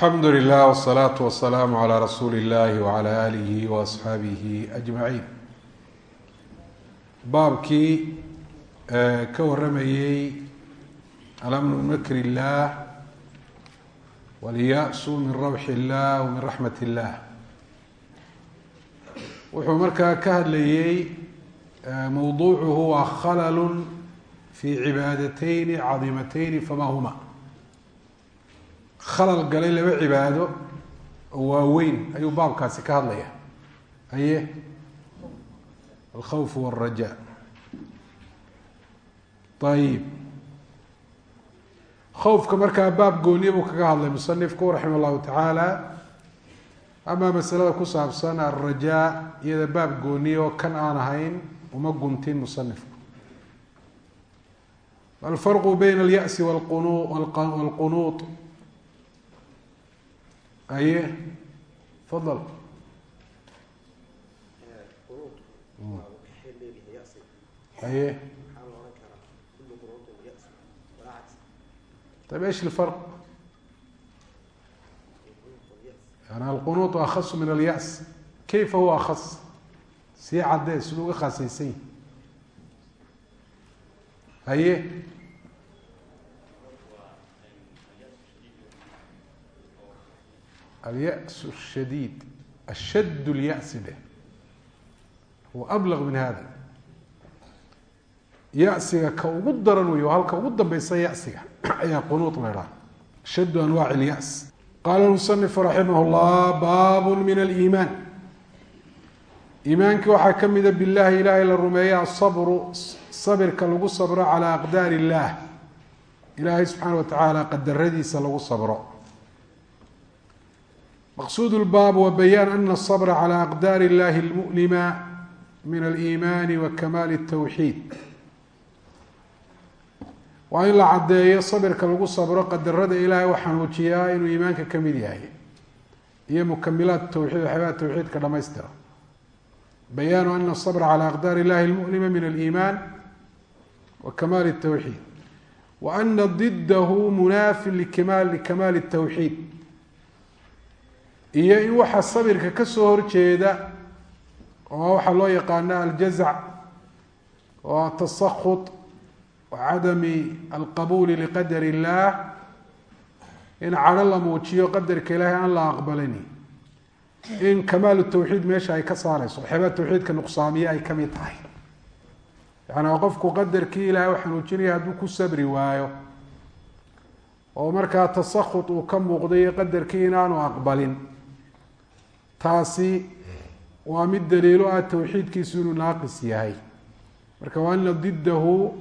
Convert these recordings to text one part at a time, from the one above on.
alxamdu lilah wsalaatu wasalaamu calaa rasuuli illahi wacala aalihi waasxaabihi ajmaciin baabkii ka waramayey alamnu min makr illah walya-su min rawxi illah wa min raxmat illah wuxuu markaa ka hadlayey mowduucuhu waa khalalu fi cibaadateyni cadiimateyni fama huma khalal galay laba cibaado oo waaweyn ayuu baabkaasi ka hadlaya. Haye? Alkhawfu waalraja ayib khawfka markaa baab gooniya buu kaga hadlay musanifku raxima allahu tacaala amaa masalada ku saabsan alrajaa iyada baab gooniya oo kan aan ahayn uma guntin musanifku. Alfarqu bayna alyasi waqunu aye fadal aye طيب ايش الفرق يعني القنوط أخص من اليأس كيف هو أخص sii cadee siduu uga khaasaysan alyas shadiid ashadd lyasi deh huwa ablaq min hada yasiga ka ugu daran wey oo halka ugu dambeysa yasiga ayaa qunuud leedhaa ashaddu anwaaci ilyas qaala lmusanifu raximah llah baabu min aliimaan iimaanka waxaa ka mida billahi ilaahay la rumeeya asabru sabirka lagu sabro calaa aqdaari illaah ilaahay subxaana wa tacaala qadaradiisa lagu sabro maqsuud lbaab wa bayaan ana asabra calaa aqdaari illahi almu'lima min aliimaani wa kamaali اtawxiid waa in la caddeeyo sabirka lagu sabro qadarada ilaahay u xanuujiyaa inuu iimaanka ka mid yahay iyo mukamilaat tawxiid waxyaabaha tawxiidka dhamaystira. Bayaanu ana asabra calaa aqdaari illahi almu'lima min aliimaan wa kamaali اtawxiid wa ana didahu munaafi likamaali tawxiid iyo in waxa sabirka ka soo horjeeda oo waxaa loo yaqaana aljazac oo atasakut wa cadami alqabuuli liqadar اllah in cadho la muujiyo qadarka ilahay aan la aqbalani in kamaal tawxiid meesha ay ka saareyso waxyaabaa tawxiidka nuqsaamiye ay ka mid tahay. Yaani qofku qadarkii ilaahay xanuujinaya hadduu ku sabri waayo oo markaa tasakut uu ka muuqday qadarkii inaanu aqbalin taasi waa mid daliilo ah tawxiidkiisu inuu naaqis yahay marka waa ana didahu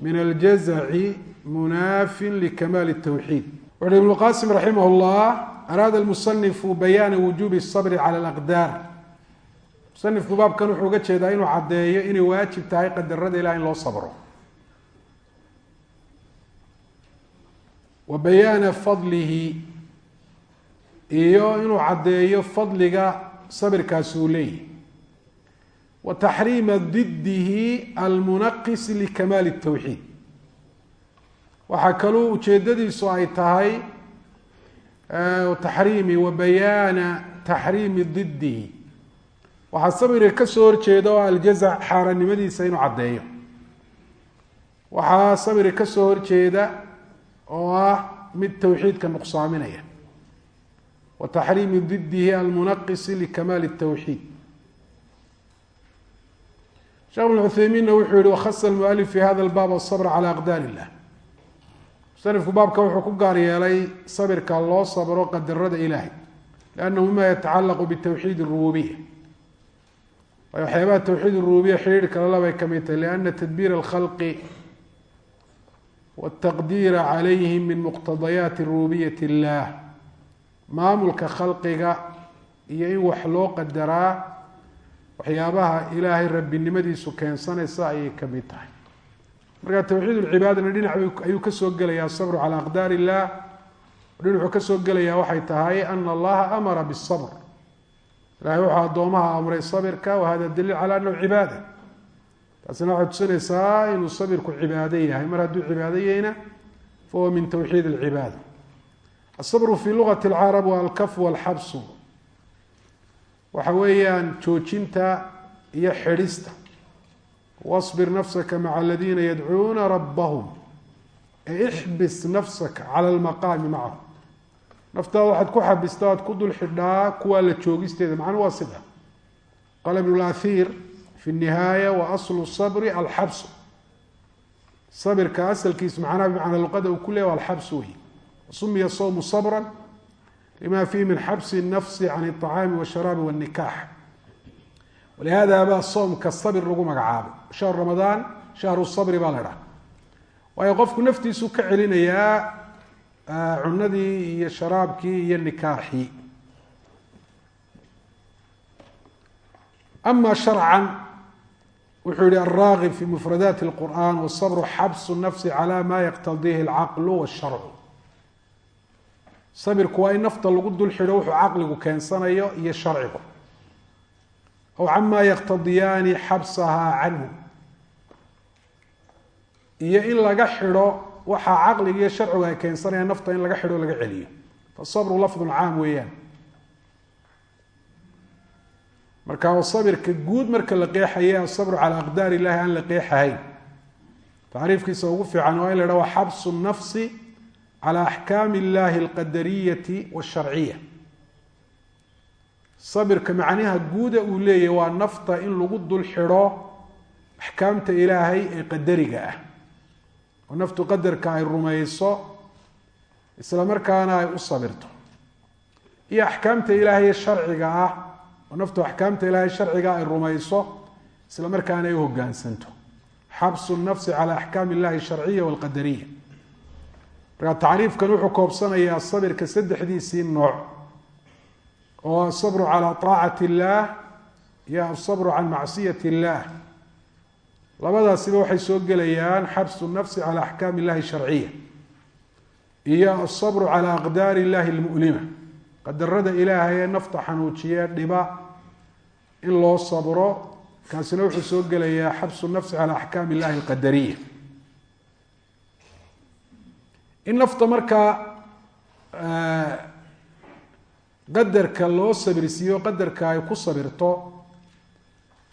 min aljazaci munaafin likamaali الtawxiid wuxuhi ibnu qasim raximah اllah araada musanifu bayaana wujuubi sabri cala alaqdaar musanifku baabkan wuxuu uga jeedaa inuu caddeeyo inay waajib tahay qadarada ilah in loo sabro wa bayaana fadlihi iyo inuu caddeeyo fadliga sabirkaasi uu leeyahy wa taxriima didihi almunaqis likamaali اtawxiid waxaa kaloo ujeedadiisu ay tahay taxriimi wa bayaana taxriimi didihi waxaa sabirka ka soo horjeeda oo aljazac xaarannimadiisa inuu caddeeyo. Waxaa sabirka ka soo horjeeda oo ah mid tawxiidka nuqsaaminaya wa taxriimi didihi almunaqisi likamaali الtawxiid sheekh bn cutheymiinna wuxuu yihi wakhasa lmualif fi hada lbaab asabr cala aqdaar illah musanifku baabka wuxuu ku gaar yeelay sabirka loo sabro qadarada ilaahay liannahu mima yatacalaqu bitawxiid rububiya waayo waxyaabaha tawxiid rububiya xidhiir kale labay ka mid tahay liana tadbiir alkhalqi wataqdiira calayhim min muqtadayaati rububiyat illah maamulka khalqiga iyo in wax loo qadaraa waxyaabaha ilaahay rabbinimadiisu keensanaysa ayay ka mid tahay. Marka tawxiid lcibaadana dhinac ayuu ka soo gelaya asabru cala aqdaar illah dhinacu ka soo gelaya waxay tahay ana allaha amara bisabr ilahay wuxuu addoomaha amray sabirka wahada daliil cala anahu cibaada. Taasina waxay tusinaysaa inuu sabirku cibaado yahay. Mar hadduu cibaado yahayna fahuwa min tawxiid alcibaada asabru fi lugati alcarab waa alkafu walxabsu waxa weeyaan joojinta iyo xidhista wasbir nafsaka maca aladiina yadcuuna rabbahum ixbis nafsaka cala almaqaami macahum naftaada waxaad ku xabista aad ku dul xidhaa kuwaa la joogisteeda macnuu waa sida qaala ibn lahiir fi nihaaya wa aslu sabri alxabsu sabirka asalkiis macnaha bimacnaa luqada uu ku leeya alxabsu wey sumiya sawmu sabra lima fihi min xabsi nafsi can اطacaami wاsharaabi wاnikax walihada baa soomka sabir lagu magacaabay shahru ramadaan shahru sabri baa la dhaha waayo qofku naftiisu ka celinayaa cunadii iyo sharaabkii iyo nikaaxii ama sharcan wuxuu yihi alraagib fi mufradaati اlqur'an wالصbru xabsu nafsi calى ma yaqtadiihi اlcaql wالsharcu sabirku waa in nafta lagu dul xidho wuxuu caqligu keensanayo iyo sharcigu. Aw cama yaqtadiyaani xabsahaa canhu. Iyo in laga xidho waxaa caqliga iyo sharcigu ay keensanayaan nafta in laga xidho o laga celiyo. Fasabru lafdun caam weeyaan. Marka sabirka guud marka la qeexaya asabru calaa aqdaar illahi aan la qeexahayn. Tacriifkiisa ugu fiican waa in la idhaha wa xabsu nafsi calى axkaami illahi alqadariyati wاsharciya sabirka macnaha guuda uu leeyahy waa nafta in lagu dul xidho axkaamta ilaahay ee qadariga ah oo naftu qadarka ay rumayso isla markaana ay u sabirto iyo axkaamta ilaahay sharciga ah oo naftu axkaamta ilaahay sharciga ay rumayso isla markaana ay u hogaansanto xabsu nafsi calى axkaami illahi sharciya walqadariya markaa tacriifkan wuxuu koobsanayaa sabirka saddexdiisii nooc oo asabru calaa طaacati illaah iyo asabru can macsiyat illaah. Labadaasiba waxay soo gelayaan xabsu nafsi cala axkaami illahi sharciya iyo asabru calaa aqdaari illahi lmu'lima qadarada ilaahay ee nafta xanuujiye dhiba in loo sabro kaasina wuxuu soo gelayaa xabsu nafsi cala axkaami illahi alqadariya in nafta markaa qadarka loo sabirsiiyo qadarka ay ku sabirto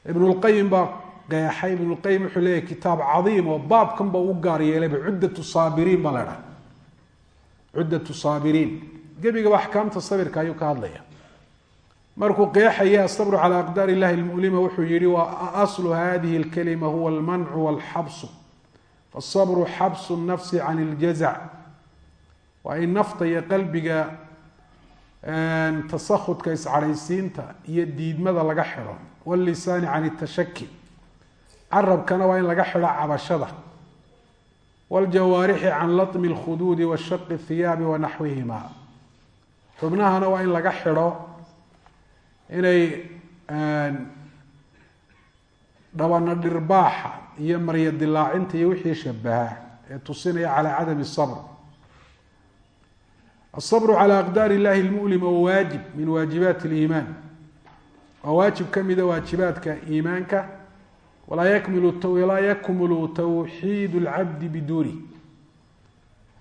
ibnulqayim baa qeexay. Ibnulqayim wuxuu leeyahy kitaab cadiim oo baabkan ba u gaar yeelayba cuddatu saabiriin baa la dhaha cuddatu saabiriin. Gebigaba axkaamta sabirka ayuu ka hadlaya markuu qeexaya asabru calaa aqdaar illahi lmulima wuxuu yihi wa aslu hadihi lkalima huwa almancu walxabsu fasabru xabsu nafsi can iljazac waa in nafta iyo qalbiga tasakhudka iscadhaysiinta iyo diidmada laga xidho wallisaani can itashaki carabkana waa in laga xidho cabashada. Wljawaarixi can latmi اlkhuduudi washaqi shaqi اhiyaabi wa naxwihima. Xubnahana waa in laga xidho inay dhabana dhirbaaxa iyo marya dilaacinta iyo wixii shabaha ee tusinaya calaa cadami sabr الصبر على أقداar الlahi الmؤلم wa waaجiب min waaجibaat الإimaan waa waajib kamida waajibaadka iimaanka walaa yakmulu twxiid الcabdi biduni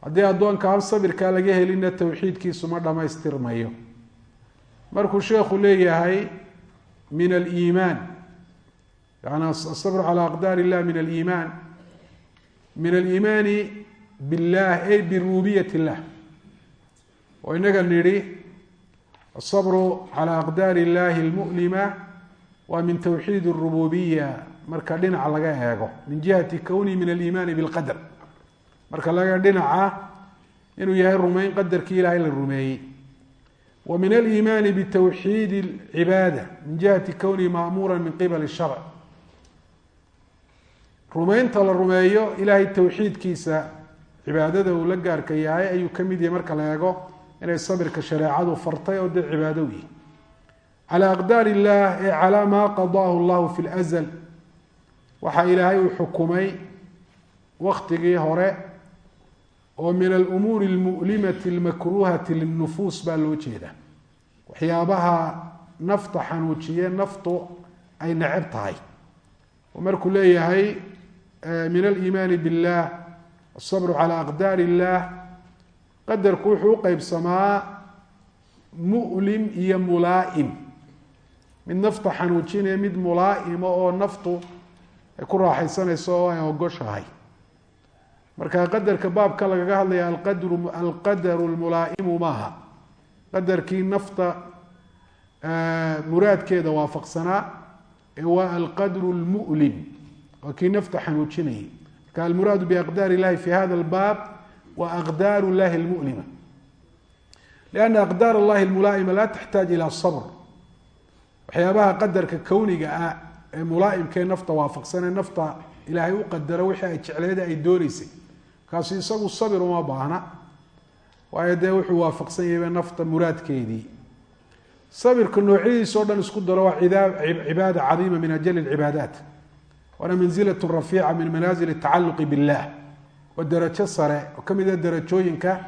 haddii addoonka aan sabirkaa laga helina towxiidkiisu ma dhamaystirmayo markuu sheekhu leeyahay min الإimaan n الصبر calى أqdاar الlah min الإimaan min الإimaani bالlah ay birububiyaة الlah oo inaga nidhi asabru calaa aqdaari illahi almu'lima waa min towxiid اrububiya marka dhinaca laga eego min jihati kownihi min aliimaani bilqadar marka laga dhinaca inuu yahay rumayn qadarkii ilahay la rumeeyey wa min aliimaani bitowxiid اlcibaada min jihati kownihi maamuura min qibali sharc rumaynta la rumeeyo ilahay towxiidkiisa cibaadada uu la gaarka yahay ayuu ka mid yahay marka la eego inay sabirka shareecadu fartay oo dee cibaado u yihi calaa aqdaar illaah ee calaa maa qadaahu allahu fi lzl waxaa ilaahay uu xukumay waktigii hore oo min alumuuri almu'limati almakruhati lilnufuus baa loo jeedaa. Waxyaabaha nafta xanuujiye naftu ay neceb tahay. Oo markuu leeyahay eh, min aliimaani billah asabru calaa aqdaar illah qadarku wuxuu uqeybsamaa mu'lim iyo mulaa'im. Mid nafta xanuujinaya mid mulaa'ima oo naftu ay ku raaxaysanayso oo ay ogoshahay. Marka qadarka baabka lagaga hadlaya alqadru alqadaru lmulaa'imu maaha. Qadarkii nafta muraadkeeda waafaqsanaa ee waa alqadru lmu'lim waa kii nafta xanuujinayay. Marka almuraadu biaqdaar illahi fi hada albaab wa aqdaar llahi lmulima lianna aqdaar allahi lmulaa'ima laa taxtaaj ila sabr. Waxyaabaha qadarka kowniga ah ee mulaaimkee nafta waafaqsanee nafta ilaahay u qadaro wixii ay jecleeda ay dooneysay markaasu isagu sabir uma baahna waayo dee wuxuu waafaqsan yahayba nafta muraadkeedii. Sabirka noocyadiisa o dhan isku daro waa cibaada cadiima min ajali lcibaadaat waana manzilat rafiica min manaazil tacaluqi billah oo darajo sare oo ka mid a ah darajooyinka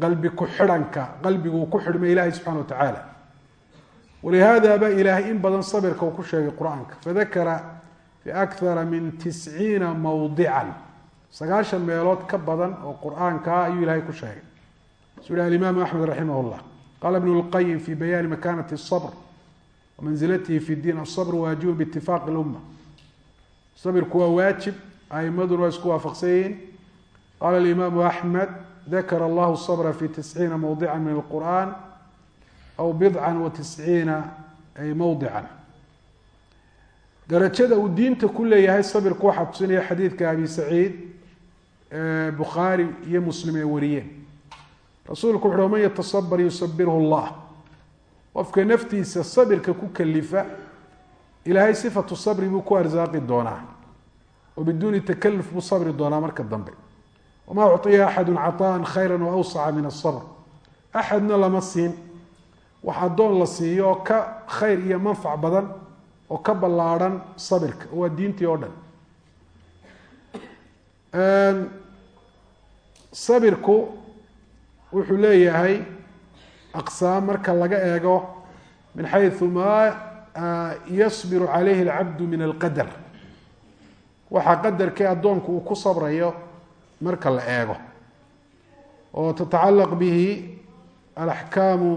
qalbi ku-xidhanka qalbigu ku xidhmay ilaahay subxana watacaala walihaada baa ilaahay in badan sabirka uu ku sheegay qur'aanka. Fadakara fi akthara min tisciina mawdican. Sagaashan meelood ka badan oo qur'aankaa ah ayuu ilaahay ku sheegay. Suu yihi alimaamu axmed raximah llah qala ibn lqayim fi bayaani makanati sabr wamanzilatihi fi diin asabr waajibu bitifaqi lumma sabirku waa waajib aimaduna waa isku waafaqsan yihiin qala imaamu axmed dakara allahu sabra fi tisciina mawdica min اlqur'an aw bidca wa tisciina ay mawdican darajada uu diinta ku leeyahay sabirku waxaa tusinaya xadiidka abi saciid bukhaari iyo muslim ay wariyeen rasuulku wuxu man yatasabr yusabirhu llah qofka naftiisa sabirka ku kalifa ilaahay sifatu sabri buu ku arsaaqi doonaa oo biduuni takaluf buu sabri doonaa marka dambe wamaa uciya axadu caطaءa khayra waawsaca min aلsabr axadna lama siin wax addoon la siiyo oo ka khayr iyo manfac badan oo ka ballaadhan sabirka oo waa diintii oo dhan sabirku wuxuu leeyahay aqsaam marka laga eego min xayثu maa yasbiru calayhi اlcabdu min alqadar waxaa qadarkii addoonku uu ku sabrayo marka la eego. Oo tatacalaq bihi alaxkaamu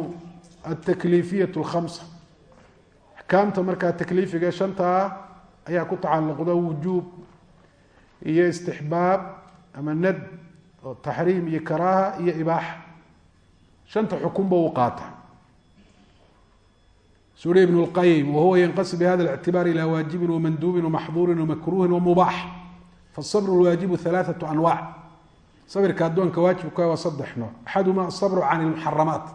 altakliifiyat اlkhamsa axkaamta markaa takliifiga shantaa ayaa ku tacalluqda wujuub iyo istixbaab ama nad oo taxriim iyo karaaha iyo ibaaxa shanta xukunba uu qaata suri ibn اlqayim wahuwa yanqasim bihada اlictibaar ila waajibin wamanduubin wamaxduurin wamakruuhin wamubaax faالصabr اlwaajibu ثalaaثaة anwac sabirka addoonka waajibka waa saddex nooc axaduma aلصabru can اlmuxaramaat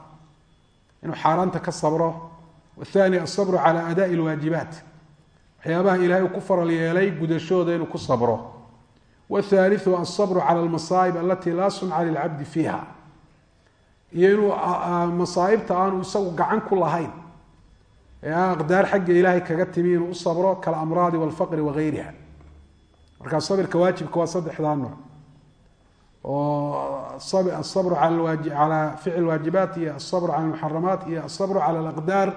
inuu xaaraanta ka sabro wathani aلصabru calى adaءi اlwaajibaat waxyaabaha ilahay uu ku faral yeelay gudashooda inuu ku sabro wاthaliثu aلصabru calى اlmasaa'ib alati laa sunca lilcabdi fiiha iyo inuu masaa'ibta aanu isagu gacan ku lahayn ee aqdaar xagga ilaahay kaga timi inuu u sabro kalamraadi walfaqri waayriha markaa sabirka waajibka waa saddexdaa nooc oo asabru ala ficl waajibaat iyo asabru cala almuxaramaat iyo asabru cala alaqdaar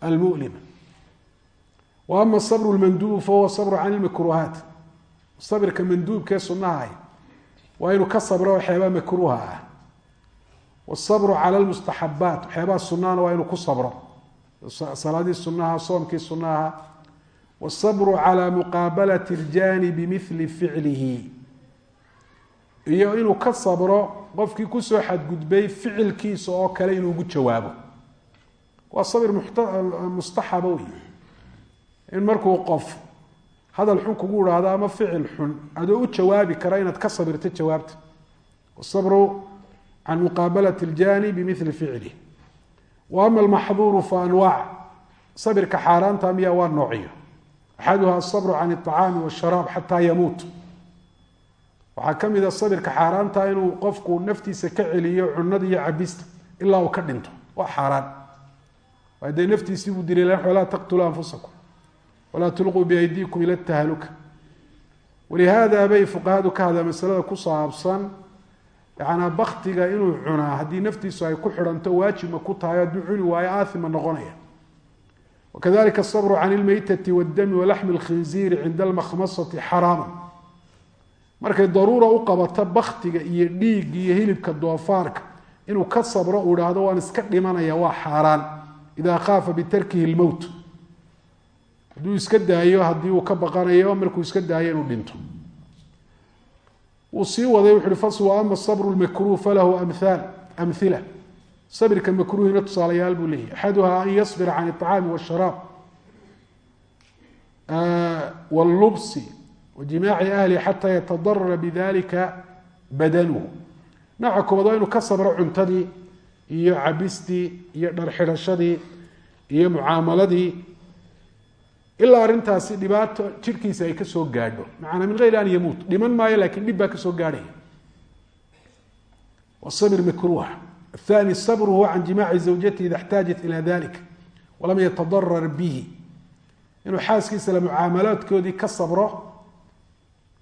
almulima wa asabru lmanduub fahuwa sabru can ilmakruhaat sabirka manduubkee sunnaha ah waa inuu ka sabro waxyaabaha makruuha ah. Wasabru cala lmustaxabaat waxyaabaha sunaana waa inuu ku sabro salaadii sunaha soomkii sunaha wاsabru calى muqaabalat اljani bimili ficlihi iyo inuu ka sabro qofkii kusoo xadgudbay ficilkiisa oo kale inuu ugu jawaabo waa sabir mustaxaba wey in markuu qof hadal xun kugu idhaahdo ama ficil xun adoo u jawaabi kara inaad ka sabirto jawaabta wsabru can muqaabalat اljani bimili ficlih wa ama almaxduuru fa anwaac sabirka xaaraanta miya waa noocyo axaduha asabru can اطacaami washaraab xataa yamuut. Waxaa ka mid a sabirka xaaraanta inuu qofku naftiisa ka celiyo cunada iyo cabista ilaa uu ka dhinto. Waa xaaraan. Waa dee naftiisii buu dilay walaa taqtuluu anfusakum walaa tulquu biaydiikum ila bay fuqahadu ka hadleen masalada ku yanaa baktiga inuu cunaa haddii naftiisu ay ku xidhanto waajibma ku tahay hadduu cuni waayo aaima noqonaya. Wakadalika asabru can ilmeytati waddami walaxmi اlkhinziiri cinda almakhmasati xaraama markay daruura u qabato baktiga iyo dhiigga iyo hilibka doofaarka inuu ka sabro uu idhaahdo waan iska dhimanaya waa xaaraan. Idaa khaafa bitarkihi lmowt hadduu iska daayo haddii uu ka baqanayo markuu iska daayo inuu dhinto wuu sii waday wuxu uhi fasl ama sabru lmakruh falahu amhaal amhila sabirka makruuhina tusaalayaal buu leeyahy axaduha an yasbira can iطcaami washaraab wاllubsi wajimaaci ahli xata yatadarara bidalika badanuhu. Nooca koobaad waa inuu ka sabro cuntadii iyo cabistii iyo dharxidhashadii iyo mucaamaladii ilaa arrintaasi dhibaato jidhkiisa ay ka soo gaadho. Macanaa min geyri an yamuut. Dhiman maayo laakiin dhib baa ka soo gaadhaya wsabr makruuh athani sabruhu can jimaaci zawjatihi ida اxtaajat ila dalik walam yatadarar bihi. Inuu xaaskiisa la mucaamalaadkoodii ka sabro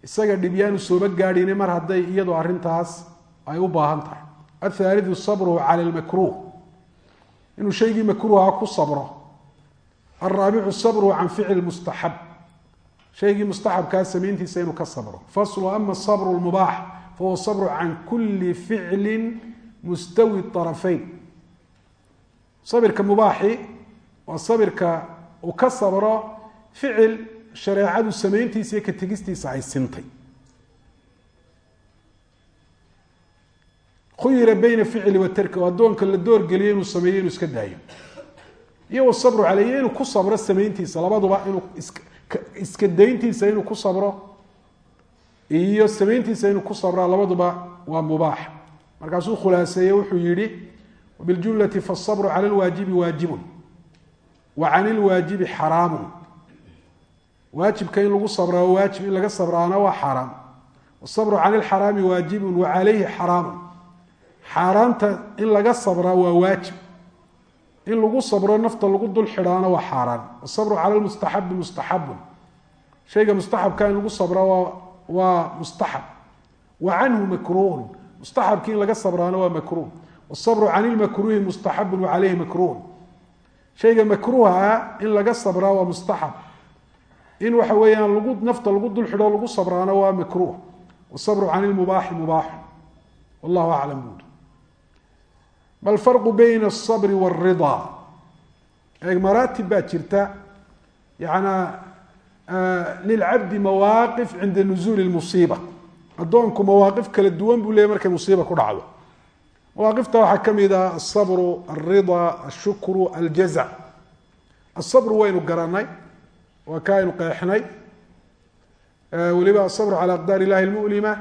isaga dhibyaanu sooba gaadhine mar hadday iyadu arrintaas ay u baahan tahay. Athaalidu sabruhu cala lmakruh inuu shaygii makruuha ku sabro alraabicu sabruhu can ficli mustaxab shaygii mustaxabkaa samayntiisa inuu ka sabro faslu ama sabru lmubaax fahuwa sabru can kuli ficli mustawi طarafayn sabirka mubaaxi waa sabirka uu ka sabro ficil shareecadu samayntiisa iyo ka tegistiisa ay sintay khuyira bayna ficli wa tarki oo addoonka la inuu sameeyo inuu iska daayo iyo wasabru caleyh inuu ku sabro samayntiisa labaduba inuu iska dayntiisa inuu ku sabro iyo samayntiisa inuu ku sabraa labaduba waa mubaax markaasuu khulaaseeye wuxuu yihi biljumlati faالصabru calى اlwaajibi waajibu wa can اlwaajibi xaraamu waajibka in lagu sabraa waajib in laga sabraana waa xaaraam wالصabru can اlxaraami waajibu wa calayhi xaraamu xaaraanta in laga sabraa waa waajib in lagu sabro nafta lagu dul xidhaana waa xaaraan. Asabru cala lmustaxabi mustaxabun. Shayga mustaxabka in lagu sabra waa mustaxab. Wa canhu makruuhun mustaxabki in laga sabraana waa makruuh wasabru can ilmakruuhi mustaxabun wa caleyhi makruuhun shayga makruuhaa in laga sabraa waa mustaxab. In waxa weeyaan lagu nafta lagu dul xidho lagu sabraana waa makruuh. Wasabru can ilmubaaxi mubaaxun wallahu aclam buuri ma alfarqu bayna alsabri wاlridaa eeg maraatib baa jirta yanaa lilcabdi mawaaqif cinda nuzuuli lmusiiba addoonku mawaaqif kala duwan buu leeyay markay musiiba ku dhacdo. Mawaaqifta waxaa ka mid ah alsabru alridaa ashukru aljazac asabru waynu garanay waa ka aynu qeexnay. Weliba asabru cala aqdaar illahi lmulima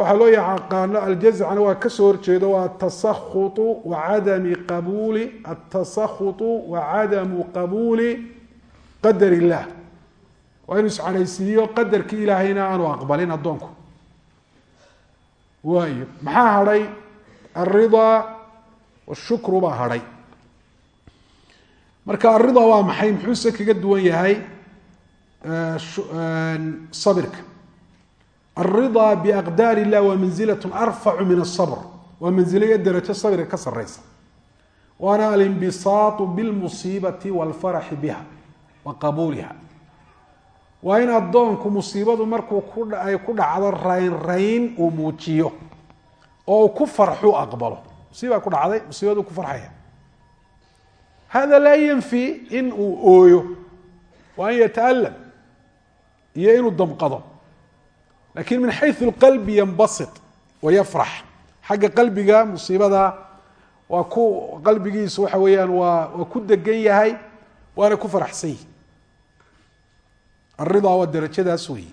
waxaa loo yaqaano aljazacna waa ka soo horjeedo waa atasakhutu wa cadami qabuuli atasakhutu wa cadamu qabuuli qadar illah waa inuu iscadhaysiiyo qadarkii ilaahayna aanu aqbalin addoonku. Waayo maxaa hadhay? Alridaa washukru baa hadhay. Marka alridaa waa maxay? Muxuuse kaga duwan yahay sabirka alridaa biaqdaar illah waa manzilat arfacu min asabr waa manzilo iyo darajo sabirka ka sareysa waana alinbisaatu bilmusiibati walfaraxi biha wa qabuuliha waa in addoonku musiibadu markuu kuay ku dhacdo raynrayn uu muujiyo oo uu ku farxu aqbalo musiibaa ku dhacday musiibadu ku farxaya hada laa yanfi in uu ooyo wa an yata'alam iyo inuu damqado lakin min xayu اlqalbi yanbasit wayafrax xagga qalbiga musiibada waa ku qalbigiisu waxa weeyaan waa waa ku degan yahay waana ku faraxsan yihi الرضا waa darajadaas wey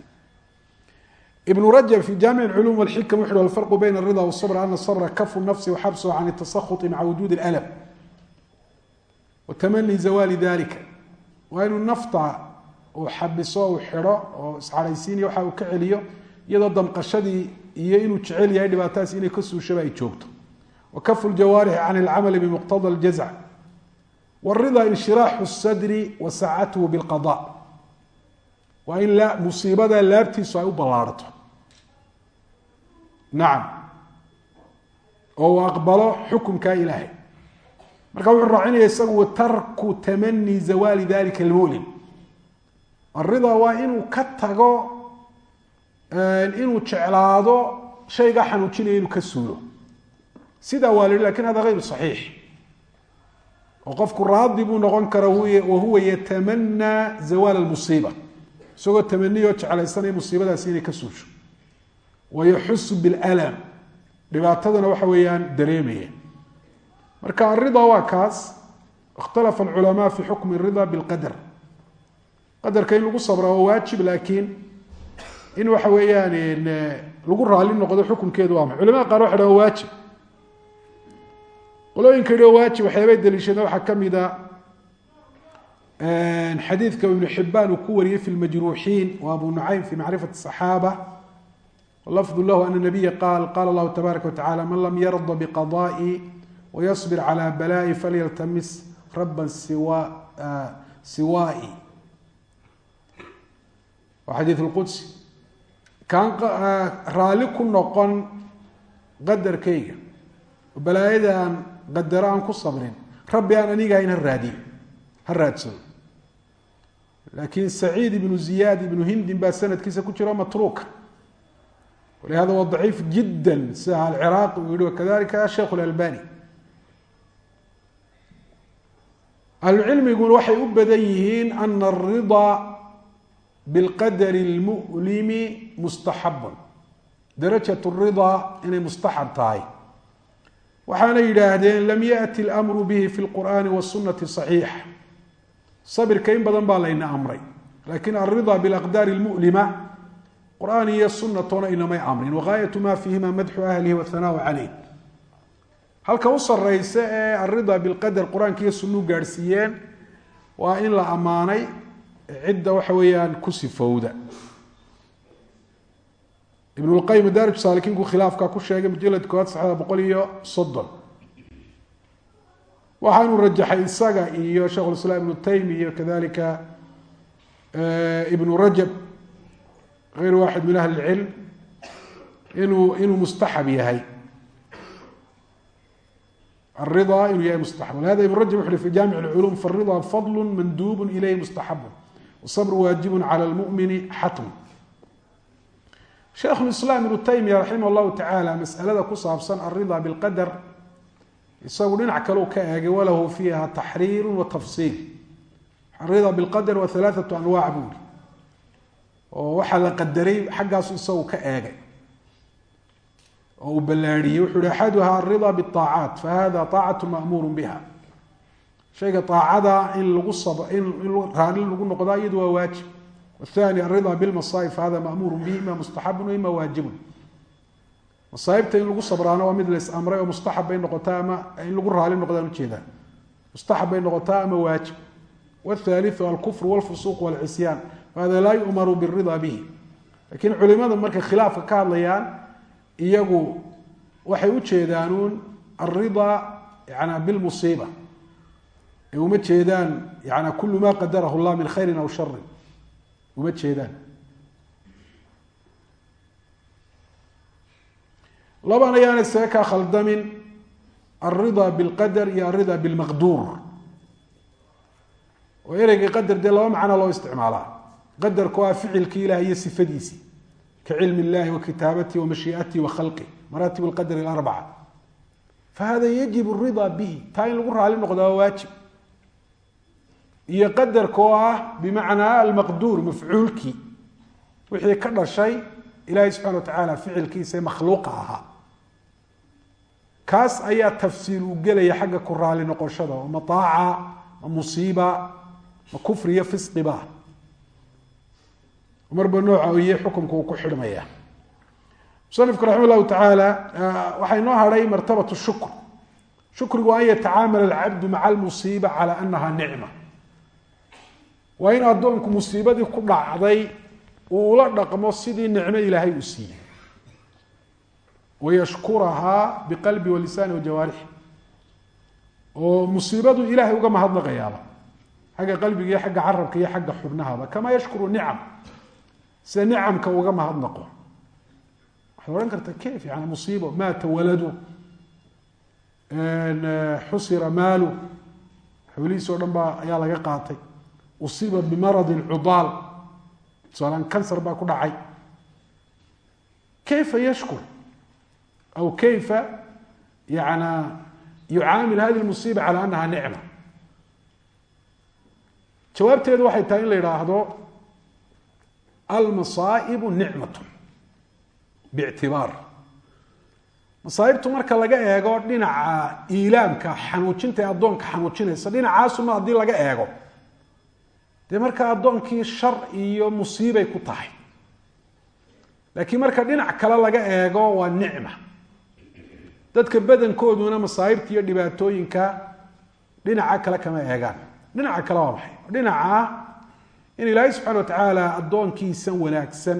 بن رجب في جامع العلوم والحكم وxu الفرق بين الرضا والصبر أن الصبر كف النفس وxبسه عن التسخط مع وجود الألم وتمني زوال ذلika waa inuu nafta uu xabiso u xidho oo iscaraysiinaya waxa uu ka celiyo iyadoo damqashadii iyo inuu jecel yahay dhibaatadaas inay ka suushaba ay joogto. Wa kafu ljawaarixi can alcamali bimuqtada ljazac waridaa inshiraaxu sadri wa sacatuhu bilqada. Waa in musiibada laabtiisu ay u ballaarato nacam oo uu aqbalo xukunka ilaahay. Marka wuxuu raacinaya isagu tarku tamani zawaali dalika almulim aridaa waa inuu ka tago inuu jeclaado shaygaa xanuujinaya inuu ka suulo. Sidaa waa la yihi laakiin hada hayru saxiix. Oo qofku raadi buu noqon kara wahuwa yatamanaa zawaal musiiba isagoo tamaniyo jeclaysanaya musiibadaasi inay ka suusho. Wayaxusu biاlm dhibaatadana waxa weeyaan dareemaya. Marka arida waa kaas. Ikhtalafa alculamaa fi xukmi rida biاlqadar qadarka in lagu sabra waa waajib laakiin in waxa weeyaan lagu raali noqdo xukunkeedu waa maxay culamada qaar waxay dhahan waajib qolooyinka yidhi waajib waxyaabay daliishadeen waxaa ka mid a xadiidka ibnu xibaan uu ku wariyey fi lmajruuxiin wa abu nucaym fi macrifati الصaxaaba lafdu lahu ana nabiya qaal qala allahu tabaaraka watacala man lam yarda biqada'i wayasbir cala balaa'i falyaltamis raban siwa siwaai waa xadiid lqudsi kaan raalli ku noqon qadarkayga. Balaayadaan qadaro aan ku sabrin. Rabbi aan aniga hayn ha raadiyo ha raadsado laakiin saciid ibnu ziyaad ibnu hindin baa sanadkiisa ku jiro matruuka walihada waa daciif jida sida alciraaqi uu yihi wakadalika sheikh lalbani ahlucilmiguna waxay u badan yihiin ana aridaa bilqadari اlmu'limi mustaxabun darajat ridaa inay mustaxab tahay waxaana yidhaahdeen lam yaأti اlmru bihi fi اlqur'ani wالsunati صaxiix sabirka in badan baa layna amray lakin alrida biاlaqdaari اlmu'lima qur'aan iyo sunatoona inamay amrin wagaayatu ma fiihima madxu ahlihi wahanaaءu calayh halka u sareysa ee alrida bilqadar qur-aanka iyo sunuu gaadhsiiyeen waa in la ammaanay cidda waxa weeyaan ku sifowda ibn lqayim madaarij saalikiinku khilaafka ku sheegay mujalad koowaad saxda boqol iyo soddon waxaanu rajaxay isaga iyo sheikh lislaam ibnu taymi iyo kadalika ibnu rajab غayr waaxid min ahli اlcilm inuu inuu mustaxab yahay الرضا inuu yahay مستحب ولhذا iبن رجب وxu في جامع العلوم فالرضا فضل مندوب إليه مستحب wsabr waajibun cala lmumini xatm shaikhu islaam ibnu taymiya raximah llahu tacaala masalada ku saabsan alridaa bilqadar isagu dhinac kaleu ka eegay walahu fiiha taxriiru wa tafsiil alridaa bilqadar wa alaaatu anwaac buuri oo waxaa la qadaray xaggaasu isagu ka eegay oo uu ballaadhiyey wuxu uhi axaduha alridaa biaacaat fahada aacatu ma'muuru biha shayga aacada in lagu raali lagu noqdaa iyadu waa waajib. Wathani alrida bilmasaaib fahada ma'muuru bihi ima mustaxabun ima waajibun. Masaaibta in lagu sabraana waa mid lays amray oo mustaxab bay noqotaa ama in lagu raali noqdaan u jeedaa mustaxab bay noqotaa ama waajib. Wthaliu alkufr wlfusuuq wlcisyaan fahada laa yu'maru birida bihi. Lakiin culimada markay khilaafka ka hadlayaan iyagu waxay u jeedaanuun alrida yana bilmusiiba ay uma jeedaan yana kulu ma qadarahu llah min khayri aw shari uma jeedaan. Laban isaga kaa khaldamin alridaa bilqadar iyo alridaa bilmaqduur oo ereygii qadar dee laba macnaa loo isticmaalaa. Qadarku ah ficilki ilahi iyo sifadiisii ka cilmi illahi wa kitaabatii wa maraatib alqadr alarbaca. Fahada yajib alridaa bihi taa in lagu raali noqdaa waa waajib iyo qadarka oo ah bimacnaa almaqduur mafcuulkii. Wixii ka dhashay ilahi subxana wa tacaala ficilkiisa makhluuqa ahaa. Kaas ayaa tafsiil u gelaya xagga ku raali noqoshada. Oo ma aaca ma musiiba ma kufri iyo fisqiba. Marba nooca iye xukumka uu ku xidhmaya. Musanifku raxima llahu tacaala waxaa inoo hadhay martabat shukr. Shukrigu an yatacaamala alcabdu maca almusiiba cala anaha nicma waa in addoonku musiibadii ku dhacday uu ula dhaqmo sidii nicmo ilaahay uu siiyey. Wayashkurahaa biqalbi walisaani wajawaarixi oo musiibadu ilahay uga mahadnaqayaaba. Xagga qalbiga iyo xagga carabka iyo xagga xubnahaba kamaa yashkuru nicam sida nicamka uga mahadnaqo. Waxaad karta kayf yani musiibo? Maata waladu? Xusira maalu? Xoolihiis oo dhan baa ayaa laga qaatay usiiba bimaradin cudaal. Tusaalaan kansar baa ku dhacay. Kayfa yashkur? Aw kayfa yana yucaamil hadi musiiba cala anaha nicma? Jawaabteedu waxay tahay in la yidhaahdo almasaa'ibu nicmatu bictibaar masaaibtu marka laga eego dhinaca ilaamka xanuujinta ee addoonka xanuujinaysa dhinacaasuma haddii laga eego dee marka addoonkii shar iyo musiibay ku tahay. Laakiin marka dhinac kale laga eego waa nicma. Dadka badankooduna masaa'ibta iyo dhibaatooyinka dhinaca kale kama eegaan. Dhinaca kale waa maxay? Dhinaca in ilaahay subxana watacaala addoonkiisan wanaagsan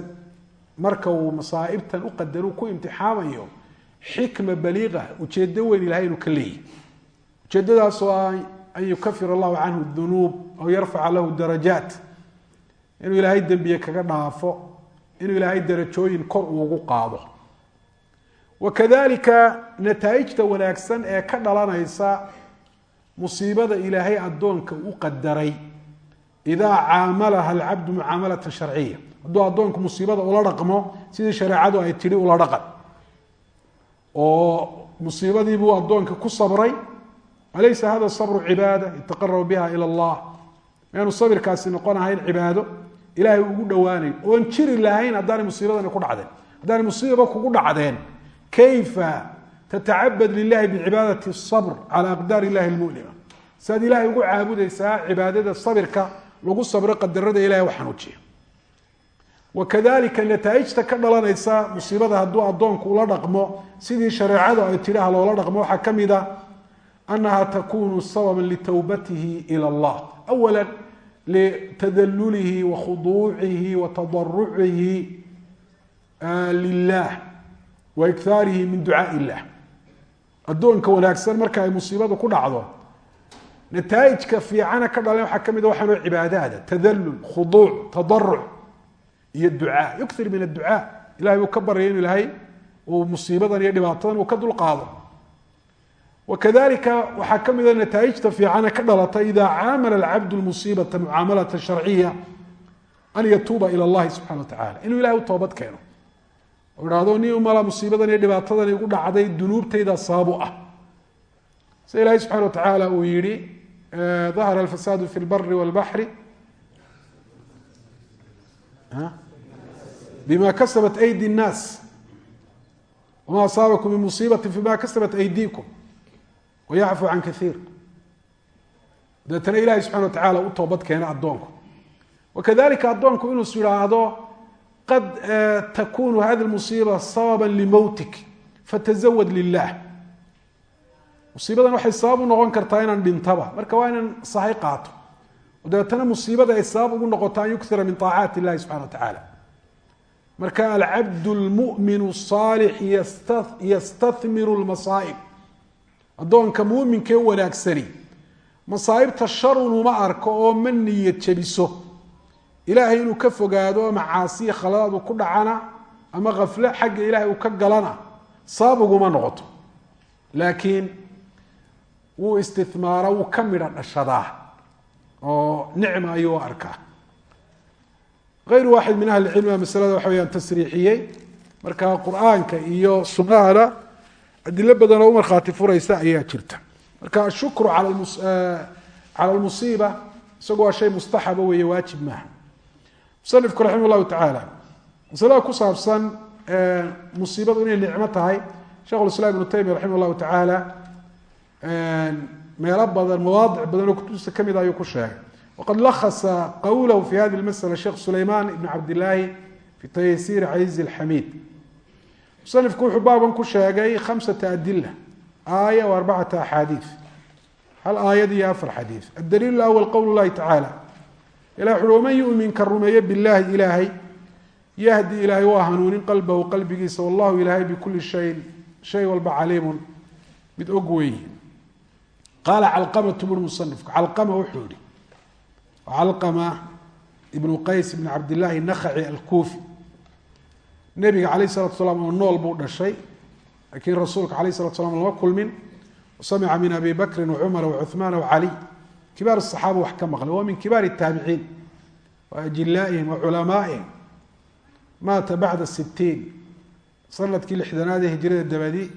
marka uu masaa'ibtan u qadaru ku imtixaamayo xikma baliiqa ujeedo weyn ilahay inuu ka leeyahy ujeedadaasoo ah an yukafir allahu canhu dunuub aw yarfaca lahu darajaat. Inuu ilaahay dembiye kaga dhaafo inuu ilaahay darajooyin kor uugu qaado. Wakadalika nataa'ijta wanaagsan ee ka dhalanaysa musiibada ilaahay addoonka u qadaray. Idaa caamalaha alcabdu mucaamalata sharciya. Hadduu addoonku musiibada ula dhaqmo sidii shareecadu ay tidhi ula dhaqan. Oo musiibadiibuu addoonka ku sabray alaysa hada sabru cibaada yataqarabu biha ila allah maanu sabirkaasi noqon cibaado ilahay ugu dhowaanayn oon jiri lahayn haddaanay musiibadani ku dhacdeen haddaanay musiibaba kugu dhacdeen kayfa tatacabad lilahi bicibaadati sabr cala aqdaar illahi lmulima siaad ilahay ugu caabudaysaa cibaadada sabirka lagu sabro qadarada ilahay xanuujiya wakadalika nataaijta ka dhalanaysa musiibada hadduu addoonku ula dhaqmo sidii shareecadu ay tidhi loola dhaqmo waxaa ka mid a litowbatihi ila allah awala litadalulihi wa khuduucihi wa tadarucihi lilah wa ikhaarihi min ducaa illah addoonka wanaagsan marka ay musiibadu ku dhacdo nataaijka fiicana ka dhalan waxaa ka mid a waxaanoo cibaadaada tadalul khuduuc tadaruc iyo ducaa yukir min adducaa ilahay uu ka baryay inu ilaahay wakadalika waxaa ka mida nataaijta fiicana ka dhalata ida caamala alcabdu lmusiibata mucaamalata sharciya an yatuuba ila allahi subxana wa inuu ilahay u toobad keeno. Oo ihahdo nin umala musiibadan iyo dhibaatadan igu dhacday dunuubtayda sababu ah. Sida ilahay subxana wa uu yihi dahara alfasaadu fi lbari walbaxri bima kasabat aydi الnaas wma asaabakum min musiibati fima kasabat aydiikum wayacfu can kaiir dabeetana ilahi subxana wa u toobad keena addoonku wakadalika addoonku inuus yidhaahdo qad takunu hadi musiiba sababa limowtik fatazawad lilah musiibadan waxay sabab u noqon kartaa inaan dhintaba marka waa inaan sahay qaato dabeetana musiibada ay sabab ugu noqoto an yukira min aacaat illahi subxana wa marka alcabd lmumin saalix yastamiru lmasaaib addoonka muuminkee wanaagsani masaaibta sharun uma arko oo ma niyad jabiso ilaahay inuu ka fogaado macaasiya khaladaadu ku dhacana ama khafle xagga ilahay uu ka galana sabab uguma noqoto. Laakiin wuu istimaara wuu ka midha dhashadaa oo nicma ayuu arkaa. Ayru waaxid min ahli cilmi baa masalada waxa weyaan tasriixiyey. Marka qur'aanka iyo sunahana adilo badan oo u markhaati furaysa ayaa jirta. Marka ashukru cala lmusiiba isagu waa shay mustaxaba weeye waajib maaha. Musanifku raximah llahu tacaala masalada ku saabsan musiibadu inay nicmo tahay shekh islam ibnu taymiya raximah llahu tacaala meelo badan mawaadic badan oo kutubtiisa ka mid ayuu ku sheegay. Wqad lahasa qawlahu fi hadi masla sheekh sulayman ibn cabdilaahi fi taysir caizi lxamiid musanifku wuxuu baaban ku sheegay khamsata adila aaya o arbacata axaadiid hal aayad iyo afar xadiid adaliil awal qowl llahi tacaala ilah wuxuui waman yumin ka rumeeye billahi ilaahay yahdi ilaahay waa hanuunin qalbahu qalbigiisa wallahu ilaahay bikuli shayin shay walba caliimun. Mid og weeye qaala calqamatu buri musanifku calqama wuxuu yihi calqama ibnu qays ibn cabdillaahi nakhaci alkuufi nebiga calayh salatu salaam oo nool buu dhashay laakiin rasuulka calayh salatu slam lama kulmin. Samica min abi bakrin wacumara wacuhmaana wacaliy kibaar saxaaba wax ka maqlay waa min kibaari taabiciin wa ajilaaihim wa culamaa'ihim. Maata bacda sitiin sannadkii lixdanaad ee hijrada dabadi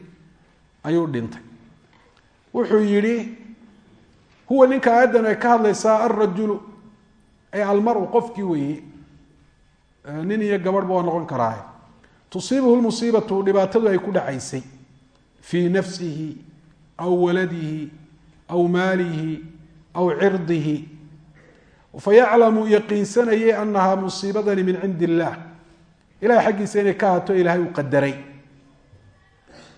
ayuu dhintay. Wuxuu yidhi huwa ninka aayaddan ay ka hadlaysaa alrajulu ay almaru qofkii weeye nin iyo gabadhba waa noqon karaa tusiibuhu lmusiibatu dhibaatadu ay ku dhacaysay fii nafsihi aw waladihi aw maalihi aw cirdihi. Fayaclamu yaqiinsanayay anahaa musiibadani min cindi illaah ilahay xaggiisa inay ka hato ilaahay uu qadaray.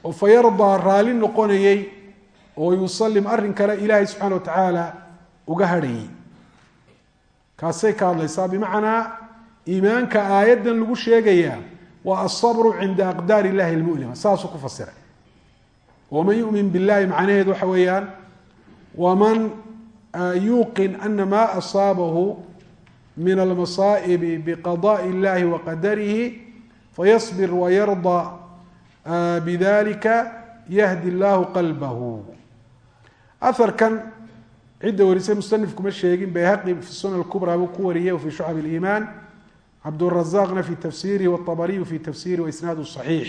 Oo fa yardaa raali noqonayey oo yusalim arrin kale ilaahay subxana wa tacaala uga hadhayay. Kaasay ka hadlaysaa bimacnaa iimaanka aayaddan lagu sheegayaa waa asabru cinda aqdaar illahi lmulima saasuu ku fasiray. Waman yumin billahi macnaheedu waxa weeyaan waman yuuqin ana maa asaabahu min almasaa'ibi biqadaءi illahi wa qadarihi fayasbir wayarda bidalika yahdi llahu qalbahu. Aharkan cidda warisay musanifkuma sheegin bayhaqi fi sunan kubra buu ku wariyey fi shucab اliimaan cabdurazaqna fi tafsirihi wاطabariyu fi tafsirihi waisnaadu صaxiix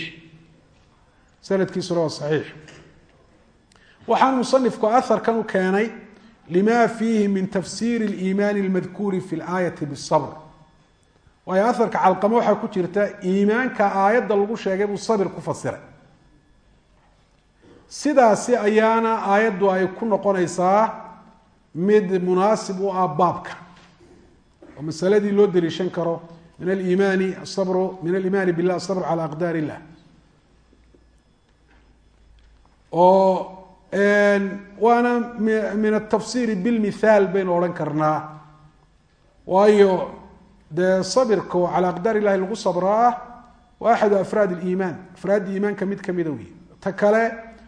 sanadkiisuna waa صaxiix waxaan musanifku aharkan u keenay lima fiihi min tafsiri اliimaani اlmadkuuri fi اlaayati bالsabr waayo aharka calqamo waxaa ku jirta iimaanka aayadda lagu sheegay buu sabir ku fasiray sidaasi ayaana aayaddu ay ku noqonaysaa mid munaasib u ah baabka oo masaladii loo daliishan karo min aliimaani asabru min aliimaani billah asabr cala aqdaar illah oo waana min atafsiri bilmithaal baynu odhan karnaa waayo dee sabirka oo cala aqdaar illahi lagu sabraa waa axadu afraad aliimaan afraadda iimaanka mid kamida wey ta kale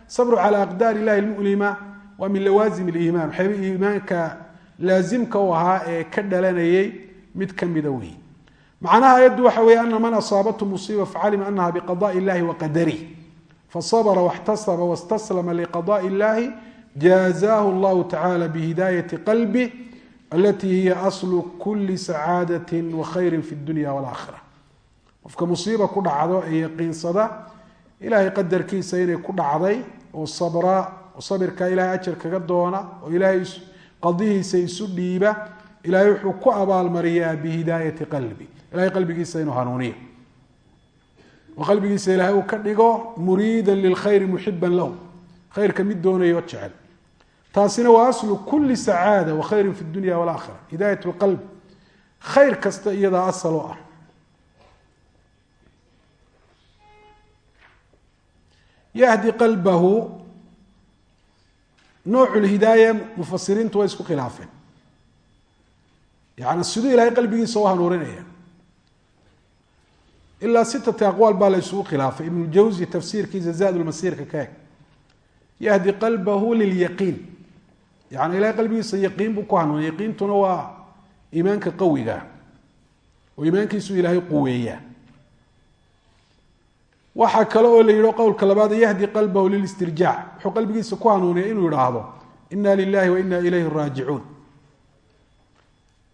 sabru cala aqdaar illahi lmulima waa min lawaasim liimaan waxyaaba iimaanka laasimka u ahaa ee ka dhalanayay mid kamida wey macnaha ayaddu waxa weeye ana man asaabathu musiiba facalima anaha biqadaءi illahi wa qadarih fasabra waxtasaba wastaslama liqadaءi illahi jaazahu llahu tacala bihidaayati qalbi alati hiya aslu kuli sacaadati wa khayri fi dunya wاlaakhira qofka musiiba ku dhacdo ee yaqiinsada ilahay qadarkiisa inay ku dhacday oo sabra oo sabirka ilahay ajar kaga doona oo ilaahay qadihiisa isu dhiiba ilahay wuxuu ku abaalmariyaa bihidaayati qalbi ilahay qalbigiisa inuu hanuuniyo. Oo qalbigiisa ilaahay uu ka dhigo muriida lilkhayri muxiban lahu. Khayrka mid doonayo jecel. Taasina waa aslu kuli sacaada wa khayrin fi dunya walakhira hidaayat lqalb khayr kasta iyadaa asal u ah. Yahdi qalbahu noocu lhidaaya mufasiriintu way isku khilaafeen. Yani siduu ilahay qalbigiisa u hanuurinaya ilaa sitati aqwaal baa la isugu khilaafay ibnu jawzi tafsiirkiisa zaad lmasiirka ka eg yahdi qalbahu lilyaqiin yani ilahay qalbigiisa yaqiin buu ku hanuuniya yaqiintuna waa iimaanka qawiga oo iimaankiisu ilaahay quweeya waxaa kale oo la yihi qowlka labaad yahdi qalbahu lilistirjaac wuxuu qalbigiisa ku hanuuniya inuu idhaahdo ina lilahi wa ina ilayhi raajicuun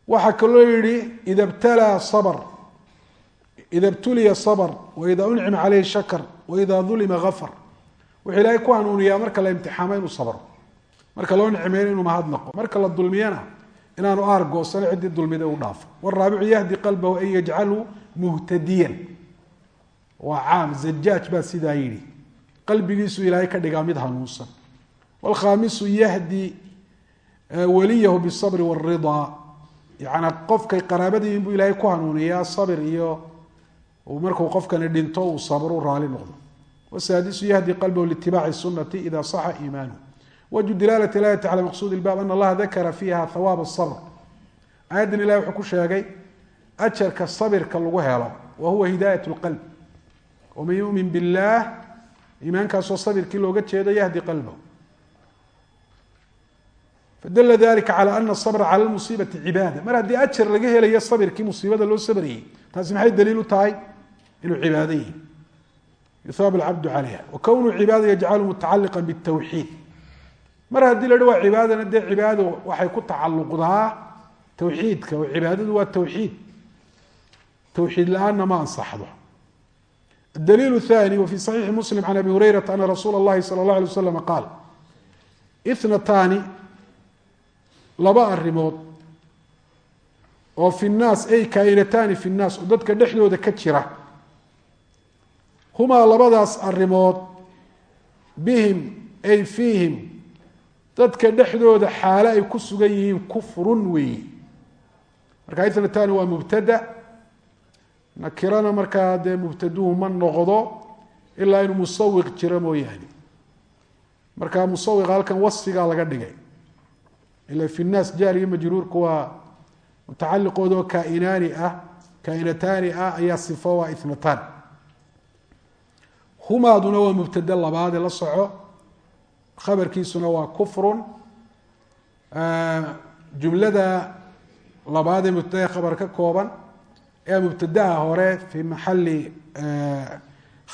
waxaa kaloo yihi ida btalaa sabr ida btuliya sabr waida uncima caleyhi shakr waida dulima gafar wuxuu ilaahay ku hanuuniyaa marka la imtixaamo inuu sabro marka loo nicmeyn inuu mahadnaqo marka la dulmiyana inaanu aar goosano ciddii dulmida u dhaafo waraabicu yahdi qalbahu an yajcalhu muhtadiyan waa caam zajaaj baa sidaa yidhi qalbigiisu ilaahay ka dhigaa mid hanuunsan wlkhaamisu yahdi waliyahu bisabri waridaa yani qofkay qaraabadiin buu ilaahay ku hanuuniyaa sabir iyo markuu qofkani dhinto uu sabru raali noqdo. Wsaadisu yahdi qalbahu liitibaaci sunati ida saxa iimaanuh wajhu dilaalat ayati cala maqsuud ilbaab ana allaha dakara fiiha hawaab asabr aayaddan ilahi wuxuu ku sheegay ajarka sabirka lagu helo wa huwa hidaayat lqalb waman yumin billaah iimaankaasoo sabirkii looga jeedo yahdi qalbahu. Fadala dalika cala ana asabra cala lmusiibati cibaada. Mar haddii ajar laga helayo sabirkii musiibada loo sabrayey taasi maxay daliil u tahay inuu cibaado yihi yuhaab alcabdu calayha wa kownuu cibaada yajcalu mutacaliqa bitawxiid mar haddii la dhi waa cibaadana dee cibaadadu waxay ku tacaluqdaa tawxiidka oo cibaadadu waa tawxiid tawxiid la-aanna ma ansaxdo daliil thani wa fi صaxiixi muslim can abi hurayrata ana rasuula اllahi salى اllah alay waslama qaal ithnataani laba arrimood oo fi nnaas ay kaainataani fi nnaas oo dadka dhexdooda ka jira humaa labadaas arrimood bihim ay fiihim dadka dhexdooda xaale ay ku sugan yihiin kufrun weeyi. Marka ithnataani waa mubtada. Nakirana markaa dee mubtaduhu ma noqdo ilaa inuu musawiq jiro mooyaane. Marka musawiqa halkan wasfigaa laga dhigay. Ila fi nnaas jaar iyo majruurka waa mutacaliqoodoo kaainaani ah kaainataani ah ayaa sifo waa ithnatan humaaduna waa mubtade labaade la soco. Khabarkiisuna waa kufrun. Jumlada labaad ee mubtadaha khabar ka kooban ee mubtadaha hore fii maxali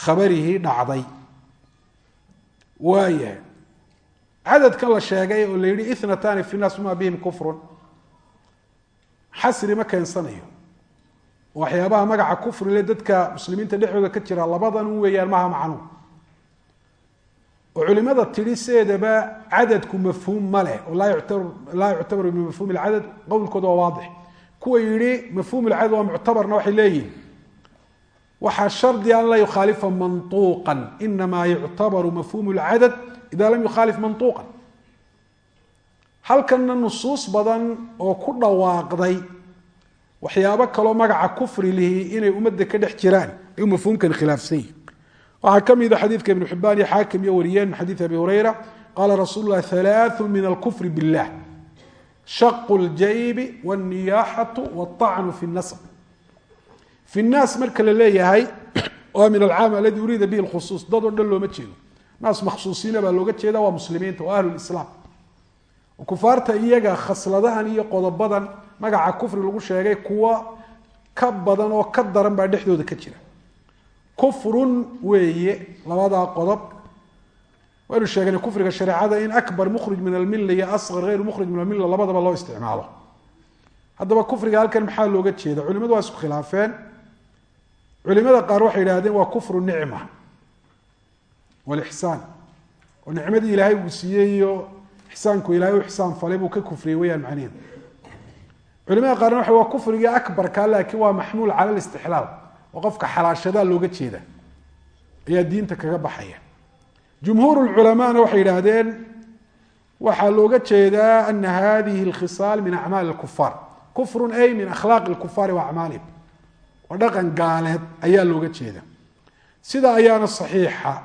khabarihi dhacday. Waayahay cadadkan la sheegay oo la yihi ithnatani fi nas ma bihim kufrun. Xasri ma keensanayo waxyaabaha magaca kufrile dadka muslimiinta dhexdooda ka jira labadan u weeyaan maha macnuum oo culimada tidhi sideedaba cadadku mafhuum ma leh oo laa yuctabaru bimafhum lcadad qowlkooda waa waadix. Kuwa yihi mafhum lcadad waa muctabarna waxay leeyihiin waxaa shardi an laa yukhaalifa manطuqa inama yuctabaru mafhum lcadad ida lam yukhaalif manطuqa halkanna nusuus badan oo ku dhawaaqday waxyaabo kaloo magaca kufri lihi inay ummadda ka dhex jiraan ayuu mafhuumkan khilaafsan yihi waxaa ka mida xadiidka ibnu xibaan iyo xaakim iyo wariyeen min xadiid abi hurayra qaala rasuulu lah halaaثu min alkufri biاllah shaqu اljaybi wاlniyaaxatu wاطacnu fi اnasb fi nnaas marka la leeyahay waa min alcaam aladi uriida bihi lkhusuus dad oo dhan looma jeedo naas makhsuusiina baa looga jeeda waa muslimiinta waa ahlu lislaam kufaarta iyaga khasladahan iyo qodobadan magaca kufri lagu sheegay kuwa ka badan oo ka daran baa dhexdooda ka jira. Kufrun weeye labadaa qodob. Waynu sheegnay kufriga shareecada in akbar mukhrij min almilla iyo asqar hayru mukhrij min almilla labadaba loo isticmaalo. Haddaba kufriga halkan maxaa looga jeeda culimadu waa isku khilaafeen. Culimada qaar waxay yidhahdeen waa kufru nicma walixsaan oo nicmadii ilaahay uu siiyey iyo ixsaanku ilahay u ixsaan falay buu ka kufriyey weyaan macnaheedu culimada qaarna waxa waa kufrigii akbarka laakiin waa maxmuul cala listixlaal oo qofka xalaashadaa looga jeeda ayaa diinta kaga baxaya. Jumhuur culamaana waxay yidhaahdeen waxaa looga jeedaa ana hadihi lkhisaal min acmaali lkufaar kufrun ay min akhlaaqi lkufaari wa acmaalihim. Dhaqan gaaleed ayaa looga jeeda. Sida ayaana saxiixa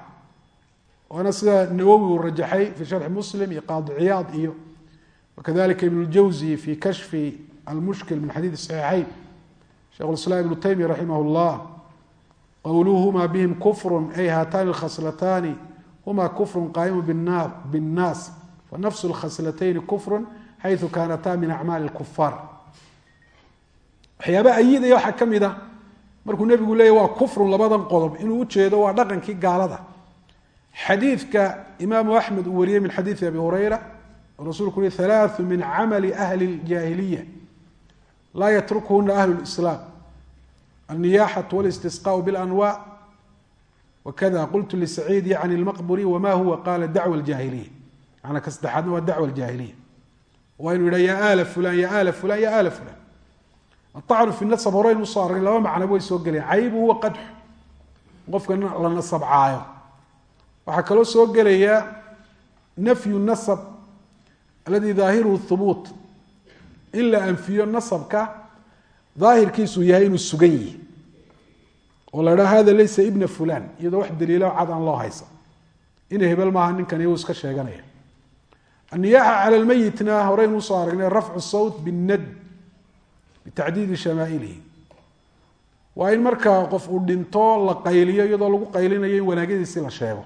waana sida nawowi uu rajaxay fi sharxi muslim iyo qaadi ciyaad iyo wakadalika ibn fi kashfi almushkil min xadiid صaxiixayn shekh اislaam ibnu taymiya raximah اllah qowluhuma bihim kufru ay haatani اlkhaslatani huma kufru qaa'imu bالnaas fanafsu اlkhaslatayni kufru xayثu kaanataa min acmaali اlkufaar waxyaaba ayidaya waxaa ka mid a markuu nebigu leeyahy waa kufrun labadan qodob inuu ujeedo waa dhaqankii gaalada xadiidka imaamu axmed uu wariyey min xadiidi abi hurayra oo rasuulku uhi halaau min camali ahli اljaahiliya laa yatrukhuna ahlu اlislaam alniyaxatu wاlistisqaءu biاlanwac wakada qultu lisaciid yacni lmaqburi wama huwa qaala dacwa اljaahiliya macnaa ka saddexaadna waa dacwa aljaahiliya waa inu yidha ya aala fulan ya aala fulan ya aala fulan aacnu fi nasab horeyn usoo aragn laba macnaba way soo gelayaan caybu huwa qadxu qofka la nasabcaayo waxaa kaloo soo gelaya nafyu nasab aladi daahiruhu hubuut in la anfiyo nasabka daahirkiisu yahay inuu sugan yihi oo la dhaa hada laysa ibna fulan iyadoo wax daliilo cad aan loo haysa ina hebel maaha ninkan iyagu iska sheeganaya. Aniyaaxa cala lmeyitna horeyn u soo aragnay rafcu sawt binnad bitacdiidi shamaailihi. Waa in markaa qof uu dhinto la qayliyo iyadoo lagu qaylinayo in wanaagyadiisii la sheego.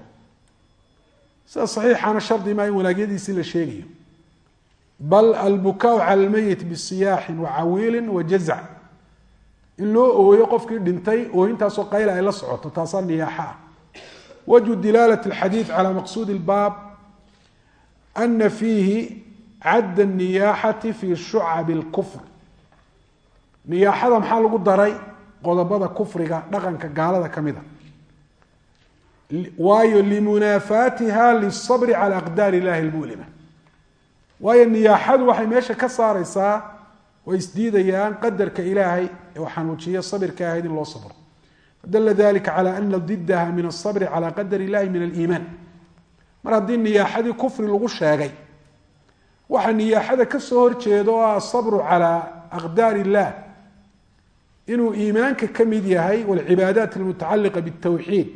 Sida saxiixana shardi maa in wanaagyadiisii la sheegayo bal albukaau cala lmeyit bisiyaaxin wa cawiilin wa jazac. In loo ooyo qofkii dhintay ooyintaasoo qayla ay la socoto taasaa niyaaxa ah wajhu dilaalat alxadiid cala maqsuudi lbaab ana fiihi cadda niyaaxati fi shucabi lkufr niyaaxada maxaa lagu daray? Qodobada kufriga dhaqanka gaalada ka mida. Waayo limunaafaatiha lisabri cala aqdaar illahi lmulima waayo niyaaxadu waxay meesha ka saareysaa way isdiidayaan qadarka ilaahay ee uu xanuujiyo sabirka ahayd in loo sabro. Fadala dalika cala ana didaha min asabri cala qadar illahi min aliimaan. Mar haddii niyaaxadii kufri lagu sheegay waxa niyaaxada ka soo horjeeda oo ah asabru calaa aqdaar illah inuu iimaanka ka mid yahay walcibaadaat almutacaliqa bitawxiid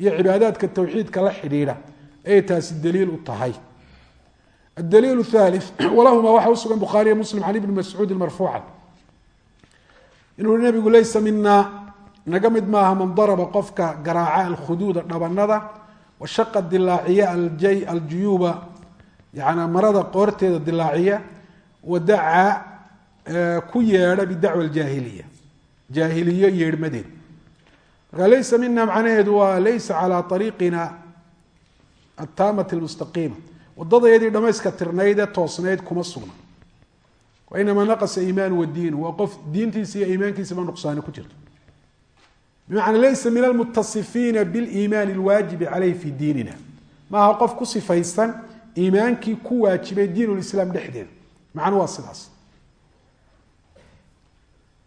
iyo cibaadaadka tawxiidka la xidhiidha ayay taasi daliil u tahay adaliil thalith walahuma waxa usugan bukhaariya muslim can ibni mascuudin marfuucan inuu i nabigu laysa minaa naga mid maaha man daraba qofka garaaca alkhuduuda dhabanada washaqa dilaaciya aljuyuuba yani marada qoorteeda dilaaciya wadaca ku yeedha bidacwa aljaahiliya jaahiliyo yeedhmadeed marka laysa mina macnaheedu waa laysa calaa ariiqina ataamati lmustaqiima wadadayadii dhamayska tirnayd ee toosnayd kuma sugna wainamaa naqasa iimaanu wadiinu waa qof diintiisa iyo iimaankiisaba nuqsaani ku jirto bimacnaa laysa min almutasifiina biliimaani alwaajibi caleyh fi diinina. Maaha qof ku sifaysan iimaankii ku waajibay diin lislaam dhexdeeda. Macnu waa sidaas.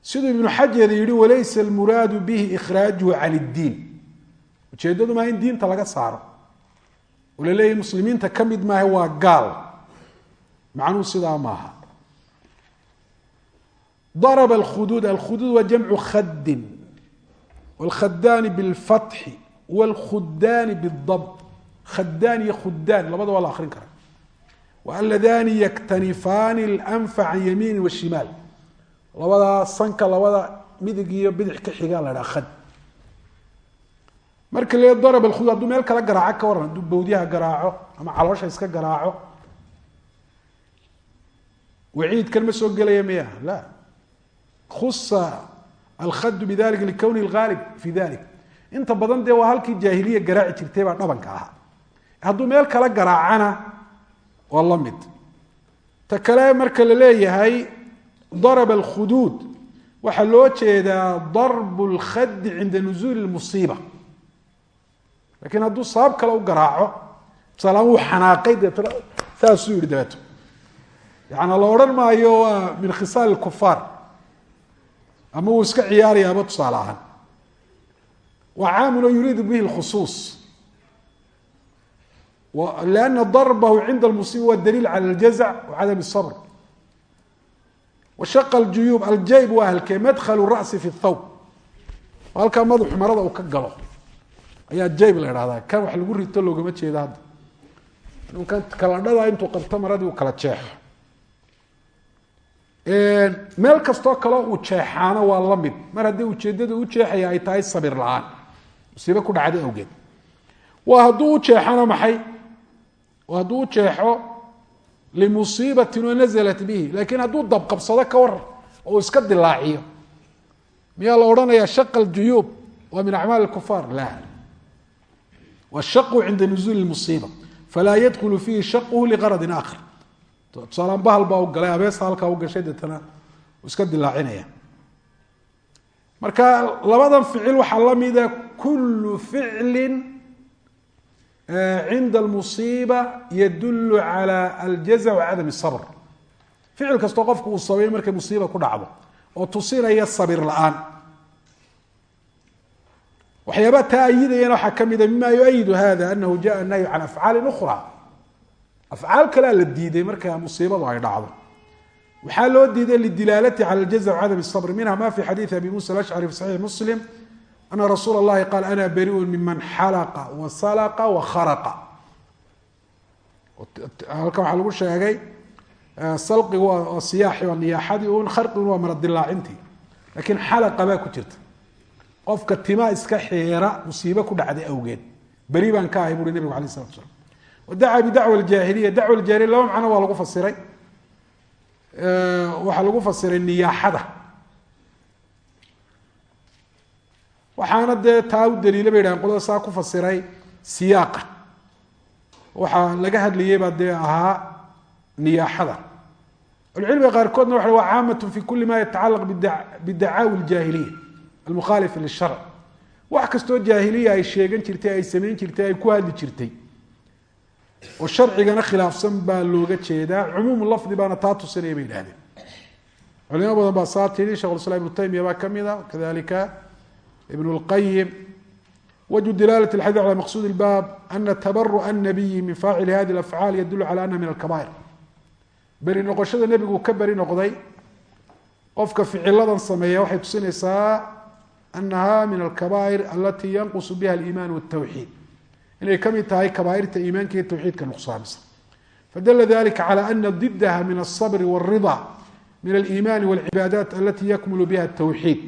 Siduu ibnu xajar yihi walaysa almuraadu bihi ikhraajuhu can iddiin ujeedadu maa in diinta laga saaro oo la leeyahy muslimiinta ka mid maaha waa gaal. Macnuhu sidaa maaha. Darba alkhuduud alkhuduud waa jamcu khadin wlkhadaani bilfatxi wlkhudaani bidab khadaan iyo khudaan labada waa la akrin kara. Waaladani yaktanifaani lanfa can yamiini washimaal labadaa sanka labada midig iyo bidix ka xigaa la dhaha khad marka le darab alkhud hadduu meel kala garaaco ka waran hadduu bawdyaha garaaco ama caloosha iska garaaco waciidkan ma soo gelaya miya la. Khusa alkhadu bidalika likownihi lgaalib fi dalik inta badan dee waa halkii jaahiliya garaaci jirtay baa dhabanka ahaa. Hadduu meel kala garaacana waa la mid. Ta kale marka la leeyahay daraba alkhuduud waxaa loo jeedaa darbu lkhadi cinda nuzuuli lmusiiba laakiin hadduu sabab kale u garaaco uu anaaqay saasuu yihi dabeeto yana la odhan maayo waa min khisaal kufaar ama wuu iska ciyaarayaaba tusaale ahaan. Waa caamilo yuriidu bihi lkhusuus lana darbahu cinda lmusiba wa daliil cala aljazac wa cadam washaqa aljuyuub aljayb waa halkee madkhalu ra'si fi thawb halkaa madaxu marada uu ka galo ayaa jayb la dhahdaa kan wax lagu rito loogama jeeda hadda. Ka kaladhadaa intuu qabto maradii uu kala jeexo. Meel kastoo kaleo uu jeexaano waa la mid. Mar haddii ujeeddada u jeexaya ay tahay sabir la'aan. Musiibe ku dhacda awgeed. Waa hadduu u jeexano maxay? Waa hadduu u jeexo limusiibatin oo bihi. Laakiin hadduu dabqabsado ka war oo iska dilaaciyo. Miyaa la odhanayaa shaqa aljuyuub waa min acmaal kufaar. La washaqu cinda nuzuuli اmusiiba falaa yadkulu fiihi shaquhu liqaradin aakhar tusaalaan bahal baa u galay abeesa halkaa u gashay deetana iska dilaacinaya marka labadan ficil waxaa la mida kulu ficli cinda almusiiba yadulu cala aljaza wacadam sabr ficil kastoo qofku uu sameeyo markay musiiba ku dhacdo oo tusinaya sabir la'aan waxyaabaa taa ayidayana waxaa ka mida mima yuayidu hada anahu jaءa nahyu can afcaali ukra afcaal kalea la diiday marka musiibadu ay dhacdo. Waxaa loo diiday lidilaalati cala aljaza wacadam sabr minha ma fi xadiidi abi musa alashcari fi saxiix muslim ana rasuula اllahi qaal ana bariu miman xalaqa wasalaqa wakharaqa halkan waxaa lagu sheegay salqigu waa siyaaxi waa niyaaxadii un kharqiguna waa maradilaacintii lakiin xalaqa baa ku jirta qofka tima iska xeera musiibe ku dhacday awgeed. Beri baan ka ahay buuri nebigu alay slatu slam wadacaa bidacwa aljaahiliya dacwa aljaahiliya laba macno waa lagu fasiray. Waxaa lagu fasiray niyaaxada. Waxaana dee taa u daliila bay dhahan qolada saa ku fasiray siyaaqa. Waxaa laga hadlayay baa dee ahaa niyaaxada. Ahlucilmiga qaarkoodna waxa waa caamat fi kuli ma yatacalaq bidacaawi اljaahiliya almukhalifa lisharc wax kastoo jaahiliya ay sheegan jirtay ay samayn jirtay ay ku hadli jirtay oo sharcigana khilaafsan baa looga jeedaa cumuumu lafdi baana taa tusinaya bay idhahdeen culimo badan baa saa tidhi shekh islam ibnu taymiya baa kamid a kadalika ibn اlqayim wجه dilaalة الxadيث عlى maqsud الbab أna تabarؤ النabiyi min faacili hadi الأfعاal yadul calى ana min الكabاir beri noqoshada nebigu ka beri noqday qofka ficiladan sameeya waxay tusinaysaa anaha min الكabاir alati yanqus biha الإiman والتwxيid inay kamid tahay kabaairta iimaanka iyo tawxiidka nuqsaamisa fadla dalika calى ana ضidha min الصbr والرضا min الإiman والcibaadaat alati yakmul biha التwxيid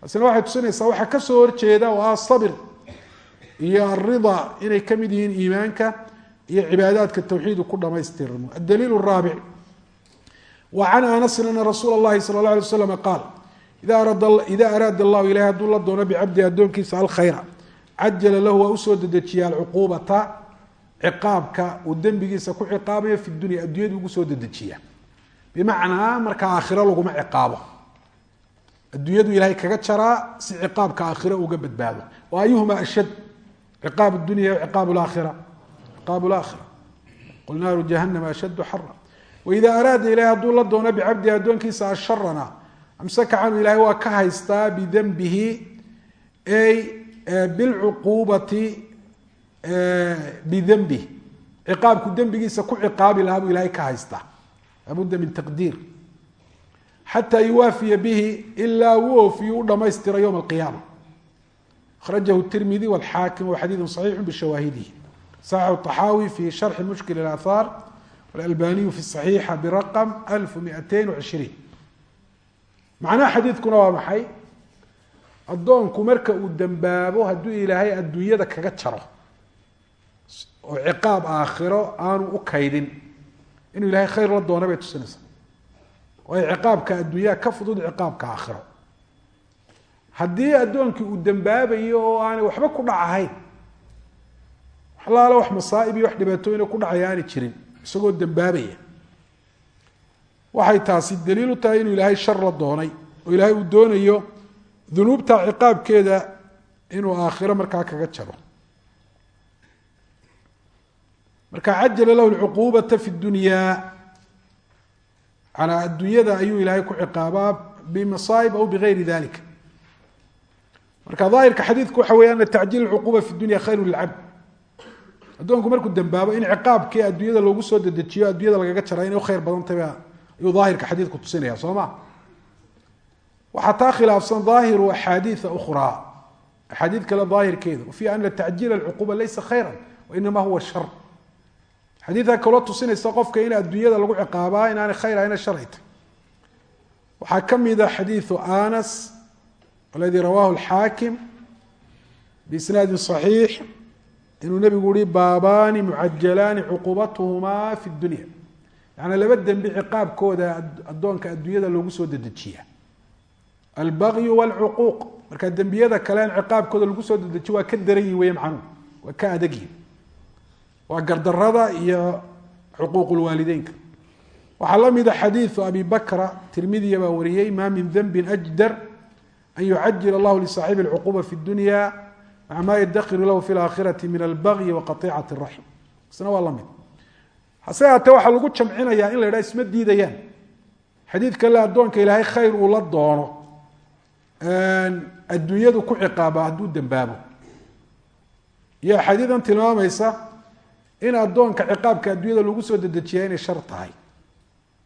taasina waxay tusinaysaa waxaa kasoo horjeeda oo ah sabr iyo arida inay kamid yihiin iimaanka iyo cibaadaadka tawxiidu ku dhamaystirmo adaliil raabic wa can anasin ana rasuula اllahi sala اla alay waslam qaal ida araada allahu ilahay hadduu la doono bicabdi addoonkiisa alkhayra cajala lahu waa u soo dedejiya alcuquubata ciqaabka uu dembigiisa ku ciqaabayo fi dunya addunyadu ugu soo dedejiya bimacnaa marka aakhiro laguma ciqaabo. Adduunyadu ilaahay kaga jaraa si ciqaabka aakhira uga badbaado. O ayuhuma ashad ciqaab dunya ciqaab laakhira ciqaab laakhira qul naaru jahanama ashaddu xara waida araada ilahay hadduu la doono bicabdihi addoonkiisa asharana amsaka canhu ilahay waa ka haystaa bidenbihi ay bilcuquubati bidenbih ciqaabku dembigiisa ku ciqaabi lahaa buu ilahay ka haystaa labudda min taqdiir xatى yuwaafiya bihi ilaa uu oofiyu u dhamaystira ywm اlqiyaama akhrajahu tirmidi wاlxaakim wa xadiidu صaxiixu bishawaahidihi saxaxu طaxaawi fi sharxi mushkil اaahaar wاlalbaniyu fi صaxiixa biraqm alf miateyn wcishriin macnaha xadiidkuna waa maxay? Addoonku marka uu dembaabo hadduu ilaahay adduunyada kaga jaro oo ciqaab aakhiro aanu u kaydin inuu ilahay khayr la doona bay tusinaysaa. Waayo ciqaabka adduunyaa ka fudud ciqaabka aakhiro. Haddii addoonkii uu dembaabayo oo aanay waxba ku dhac ahayn waxlaala wax masaa'ib iyo wax dhibaatooyina ku dhacaya aanay jirin isagoo dembaabaya waxay taasi daliil u tahay inuu ilaahay shar la doonay oo ilaahay uu doonayo dunuubta ciqaabkeeda inuu aakhiro markaa kaga jaro. Marka cajala lahu lcuquubata fi dunyaa calaa adduunyada ayuu ilaahay ku ciqaabaa bimasaaib aw bigayri dalik. Marka daahirka xadiidku waxa weya ana tacjiil cuquuba fi dunya khayru lilcabd. Addoonku markuu dembaabo in ciqaabkii adduunyada loogu soo dedejiyo adduunyada lagaga jara inay u khayr badantayba ayuu daahirka xadiidku tusinaya soo ma? Waxaa taa khilaafsan daahiru axaadiia ukhraa. Axaadiid kale daahirkeeda wa fiiha ana tacjiila alcuquuba laysa khayra wainama huwa shar. Xadiidka kaloo tusinaysa qofka in adduunyada lagu ciqaabaa inaanay khayr ahayna sharay tay waxaa ka mida xadiidu anas aladii rawaahu alxaakim biisnaadin صaxiix inuu nebigu yihi baabaani mucajalaani cuquubatuhumaa fi yaani laba dembi ciqaabkooda addoonka adduunyada loogu soo dedejiya albagyu wاlcuquuq marka dembiyada kale in ciqaabkooda lagu soo dedejiyo waa ka daran yihin weya macnuhu waa ka adagyihin waa gardarada iyo xuquuq lwaalideynka waxaa la mida xadiidu abi bakra tirmidiya baa wariyey ma min denbi ajdar an yucajil allahu lisaaxibi اlcuquba fi dunya maca ma yadakiru lahu fi laakhirati min albagyi wa qaطicati raxm isna waa la mid hase haatee waxaa lagu jamcinayaa in la yidhaha isma diidayaan. Xadiid kale addoonka ilaahay khayr uu la doono. Adduunyadu ku ciqaaba hadduu dembaabo. Iyo axaadiidan tilmaamaysa in addoonka ciqaabka adduunyada lagu soo dedejiyaa inay shar tahay.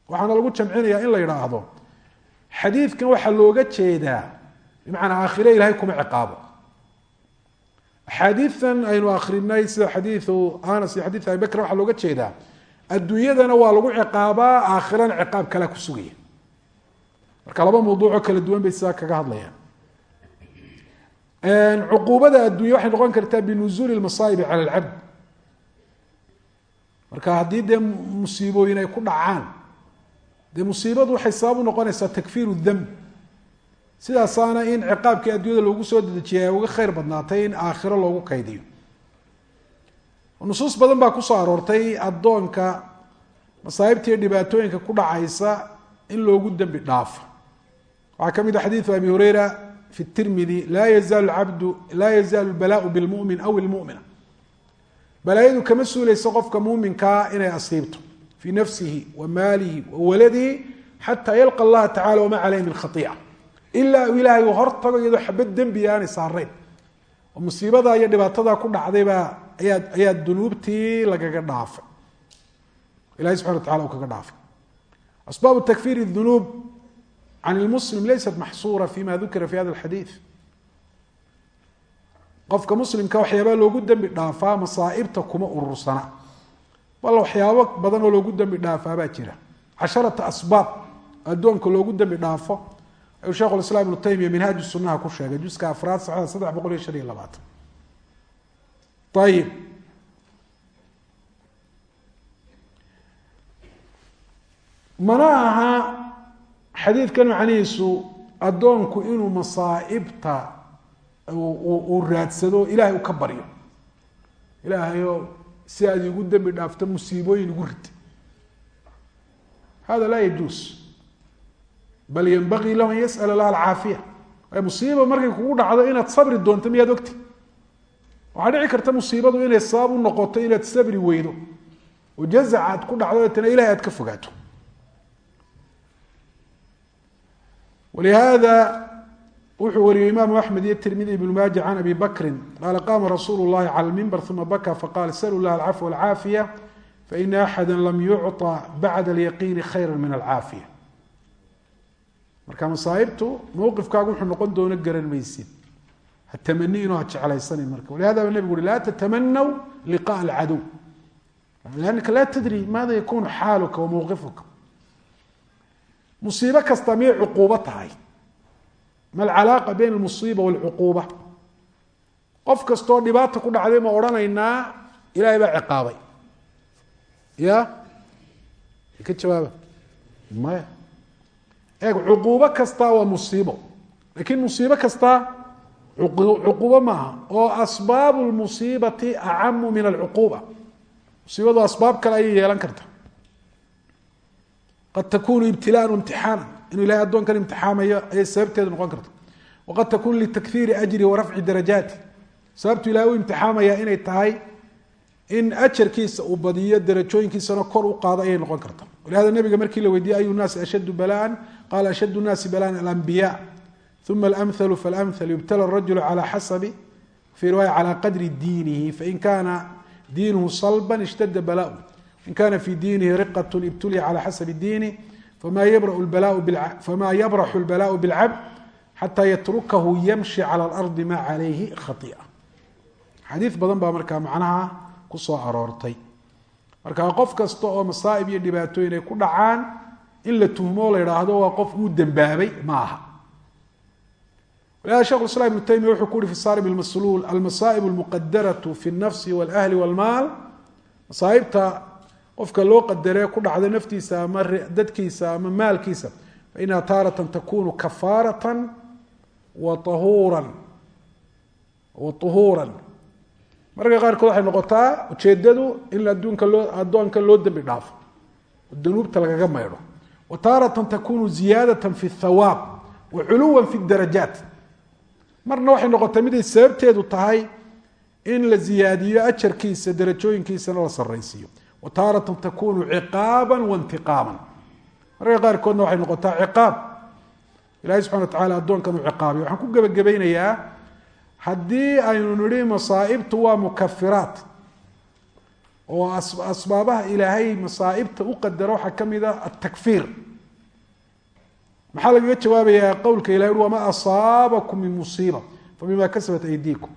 Waxaana lagu jamcinayaa in la yidhaahdo xadiidkan waxaa looga jeedaa bimacnaa aakhire ilahay kuma ciqaabo. Axaadiidan aynu akrinay sida xadiiu anas iyo xadiid abi bakr waxaa looga jeedaa adduunyadana waa lagu ciqaabaa aakhirana ciqaab kalea ku sugaya. Marka laba mawduucoo kala duwan bay sidaa kaga hadlayaan. Cuquubada addunya waxay noqon kartaa binuzuuli masaa'ibi cala alcabd. Marka haddii dee musiibooyin ay ku dhacaan dee musiibadu waxay sabab u noqonaysaa takfiiru demb sidaasaana in ciqaabkii adduunyada loogu soo dedejiyay ay uga khayr badnaatay in aakhiro loogu kaydiyo nusuus badan baa ku soo aroortay addoonka masaa'ibta iyo dhibaatooyinka ku dhacaysa in loogu dembi dhaafo. Waxaa ka mid a xadiidu abi hureyra fi tirmidi laa yazaalu cabdu laa yazaalu balaa bilmumin aw ilmumina balaayadu kama suuleyso qofka muuminkaa inay asiibto fii nafsihi wa maalihi wa waladihi xataa yalqa allaha tacala wamaa caleyh min khaiica ilaa uu ilaahay uu hortago iyadoo xabad dembi aanay saarayn oo musiibadaa iyo dhibaatadaa ku dhacdaybaa ayaa ayaa dunuubtii lagaga dhaafay. Ilahay subxana wa tacala uu kaga dhaafay. Asbaabu takfir dunuub can lmuslim laysat maxsuura fima dukira fi hada alxadiid qofka muslimka waxyaabaa loogu dembi dhaafaa masaaibta kuma urursana bal waxyaabo badan oo loogu dembi dhaafaabaa jira. Casharata asbaab addoonka loogu dembi dhaafo ayuu shekhu islam ibnu taymiya minhaaju sunaha ku sheegay juska afraad saxda saddex boqol iyo shan iyo labaatan ayib mana aha xadiidkan macnihiisu addoonku inuu masaaibta uu raadsado ilahay u ka baryo. Ilaahayo si aad igu dembi dhaafto musiibooyin igu rid hada laa yajuus. Bal ynbagii lahu an yasأl lah alcaafiya. Musiiba markay kugu dhacdo inaad sabri doonto miyaad ogti waxaa dhici karta musiibadu inay sabab u noqoto inaad sabri weydo. Oo jazac aad ku dhacdo deetana ilahay aad ka fogaato. Walihada wuxuu wariyey imaamu axmed iyo tirmidi ibnu maaja can abi bakrin. Qaala qaama rasuulu llahi cala lmimber uma baka faqala salu lah alcafwa alcaafiya faina axada lam yucطa bacda alyaqiini khayra min alcaafiya. Marka masaaibtu mowqifkaagu wuxuu noqon doono garan maysid ha tamani inuu ha jeclaysanin marka walihada ba nebigu uri laa tatamanaw liqaء alcadow lanaka laa tadri maada yakunu xaaluka wa mowqifuka musiibo kasta miyay cuquubo tahay ma alcalaaqa bayn almusiiba walcuquuba qof kastoo dhibaata ku dhacday ma odhanaynaa ilahay baa ciqaabay ya ka jawaaba maya eeg cuquubo kasta waa musiibo cuquubo maaha oo asbaabu lmusiibati acamu min alcuquuba. Musiibadu asbaab kale ayay yeelan karta. Qad takunu ibtilaan imtixaana inuu ilahay addoonkan imtixaamayo ayay sababteedu noqon karta. Waqad takunu litakhiiri ajri wa darajaati. Sababtu ilahay u imtixaamaya inay tahay in ajarkiisa uu badiyo darajooyinkiisana kor u qaado ayay noqon karta. Walihada nabiga markii la weydiiyey ayu naasi ashadu balaan? Qala ashadu naasi balaan alambiya uma alamhalu falamhal yubtala rajulu cala xasabi fii riwaaya cala qadri diinihi fain kana diinuhu salban ishtada balaa in kana fi diinihi riqat ibtuliya cala xasabi diini fama yabraxu lbalaau bilcabd xataa yatrukahu yamshi cala alardi ma calayhi khaia xadiid badan baa markaa macnaha ku soo aroortay marka qof kasta oo masaaib iyo dhibaatooyin ay ku dhacaan in la tuhmo la idhaahdo waa qof uu dembaabay ma aha shekh islam ibnu taymiya wuxuu ku uhi fi saarib lmasluul almasaaib almuqadaratu fi nafsi walahli walmaal masaaibta qofka loo qadaree ku dhacda naftiisa ama dadkiisa ama maalkiisa fainaha taaratan takunu kafaaratan wa ahuuran wa uhuuran mararka qaarkood waxay noqotaa ujeedadu in adduunka loo addoonka loo dembi dhaafo oo danuubta lagaga maydho wa taaratan takunu ziyaadatan fi thawaab wa culuwan fi darajaat marna waxay noqotaa miday sababteedu tahay in la ziyaadiyo ajarkiisa darajooyinkiisana la saraysiiyo wa taaratan takunu ciqaaba waintiqaaman mararka qaarkoodna waxay noqotaa ciqaab. Ilahi subxana wa tacala addoonkan uu ciqaabiy waxaan ku gebagabaynayaa haddii aynu nidhi masaaibtu waa mukafiraat oo asbaabaha ilaahay masaaibta u qadara waxaa ka mid a atakfiir maxaa lagaga jawaabayaa qowlka ilahi ui wamaa asaabakum min musiiba fabima kasabat aydiikum.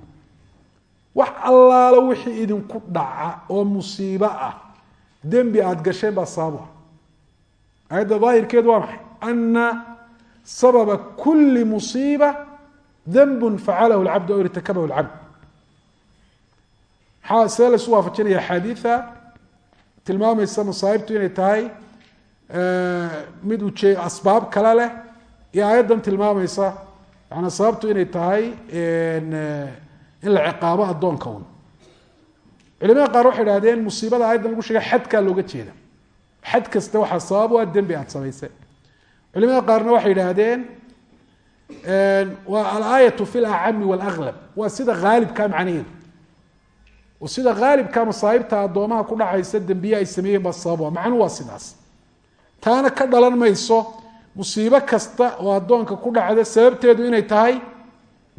Wax allaalo wixii idinku dhaca oo musiibo ah dembi aada gasheen baa sababa ayadda daahirkeedu waa maxay? Ana sababa kuli musiiba dnb facalahu lcabd o irtakabahu lcabd maxaa see laysu waafajinaya axaadiia tilmaamaysa masaaibtu inay tahay mid asbaab kale leh. Iyo aayaddan tilmaamaysa yana sababtu inay tahay in la ciqaabo addoonka un culimada qaar waxay idhahdeen musiibada aayaddan lagu sheegay xadkaa looga jeeda. Xad kasta waxaa sabab u ah dembi aada samaysay. Culimada qaarna waxay idhaahdeen waa alaayatu fi lacami wاlأglab waa sida haalibka macnaheedu oo sida haalibka masaa'ibta addoomaha ku dhacaysa dembiye ay sameeyeen baa sababa macnuhu waa sidaas taana ka dhalan mayso musiibo kasta oo addoonka ku dhacda sababteedu inay tahay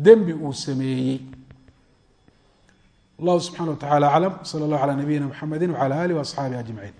dembi uu sameeyey. Allahu subxana wa tacala aclam sala allah calaa nabiyina mxamedi wcala alih waasxaabihi ajmaciin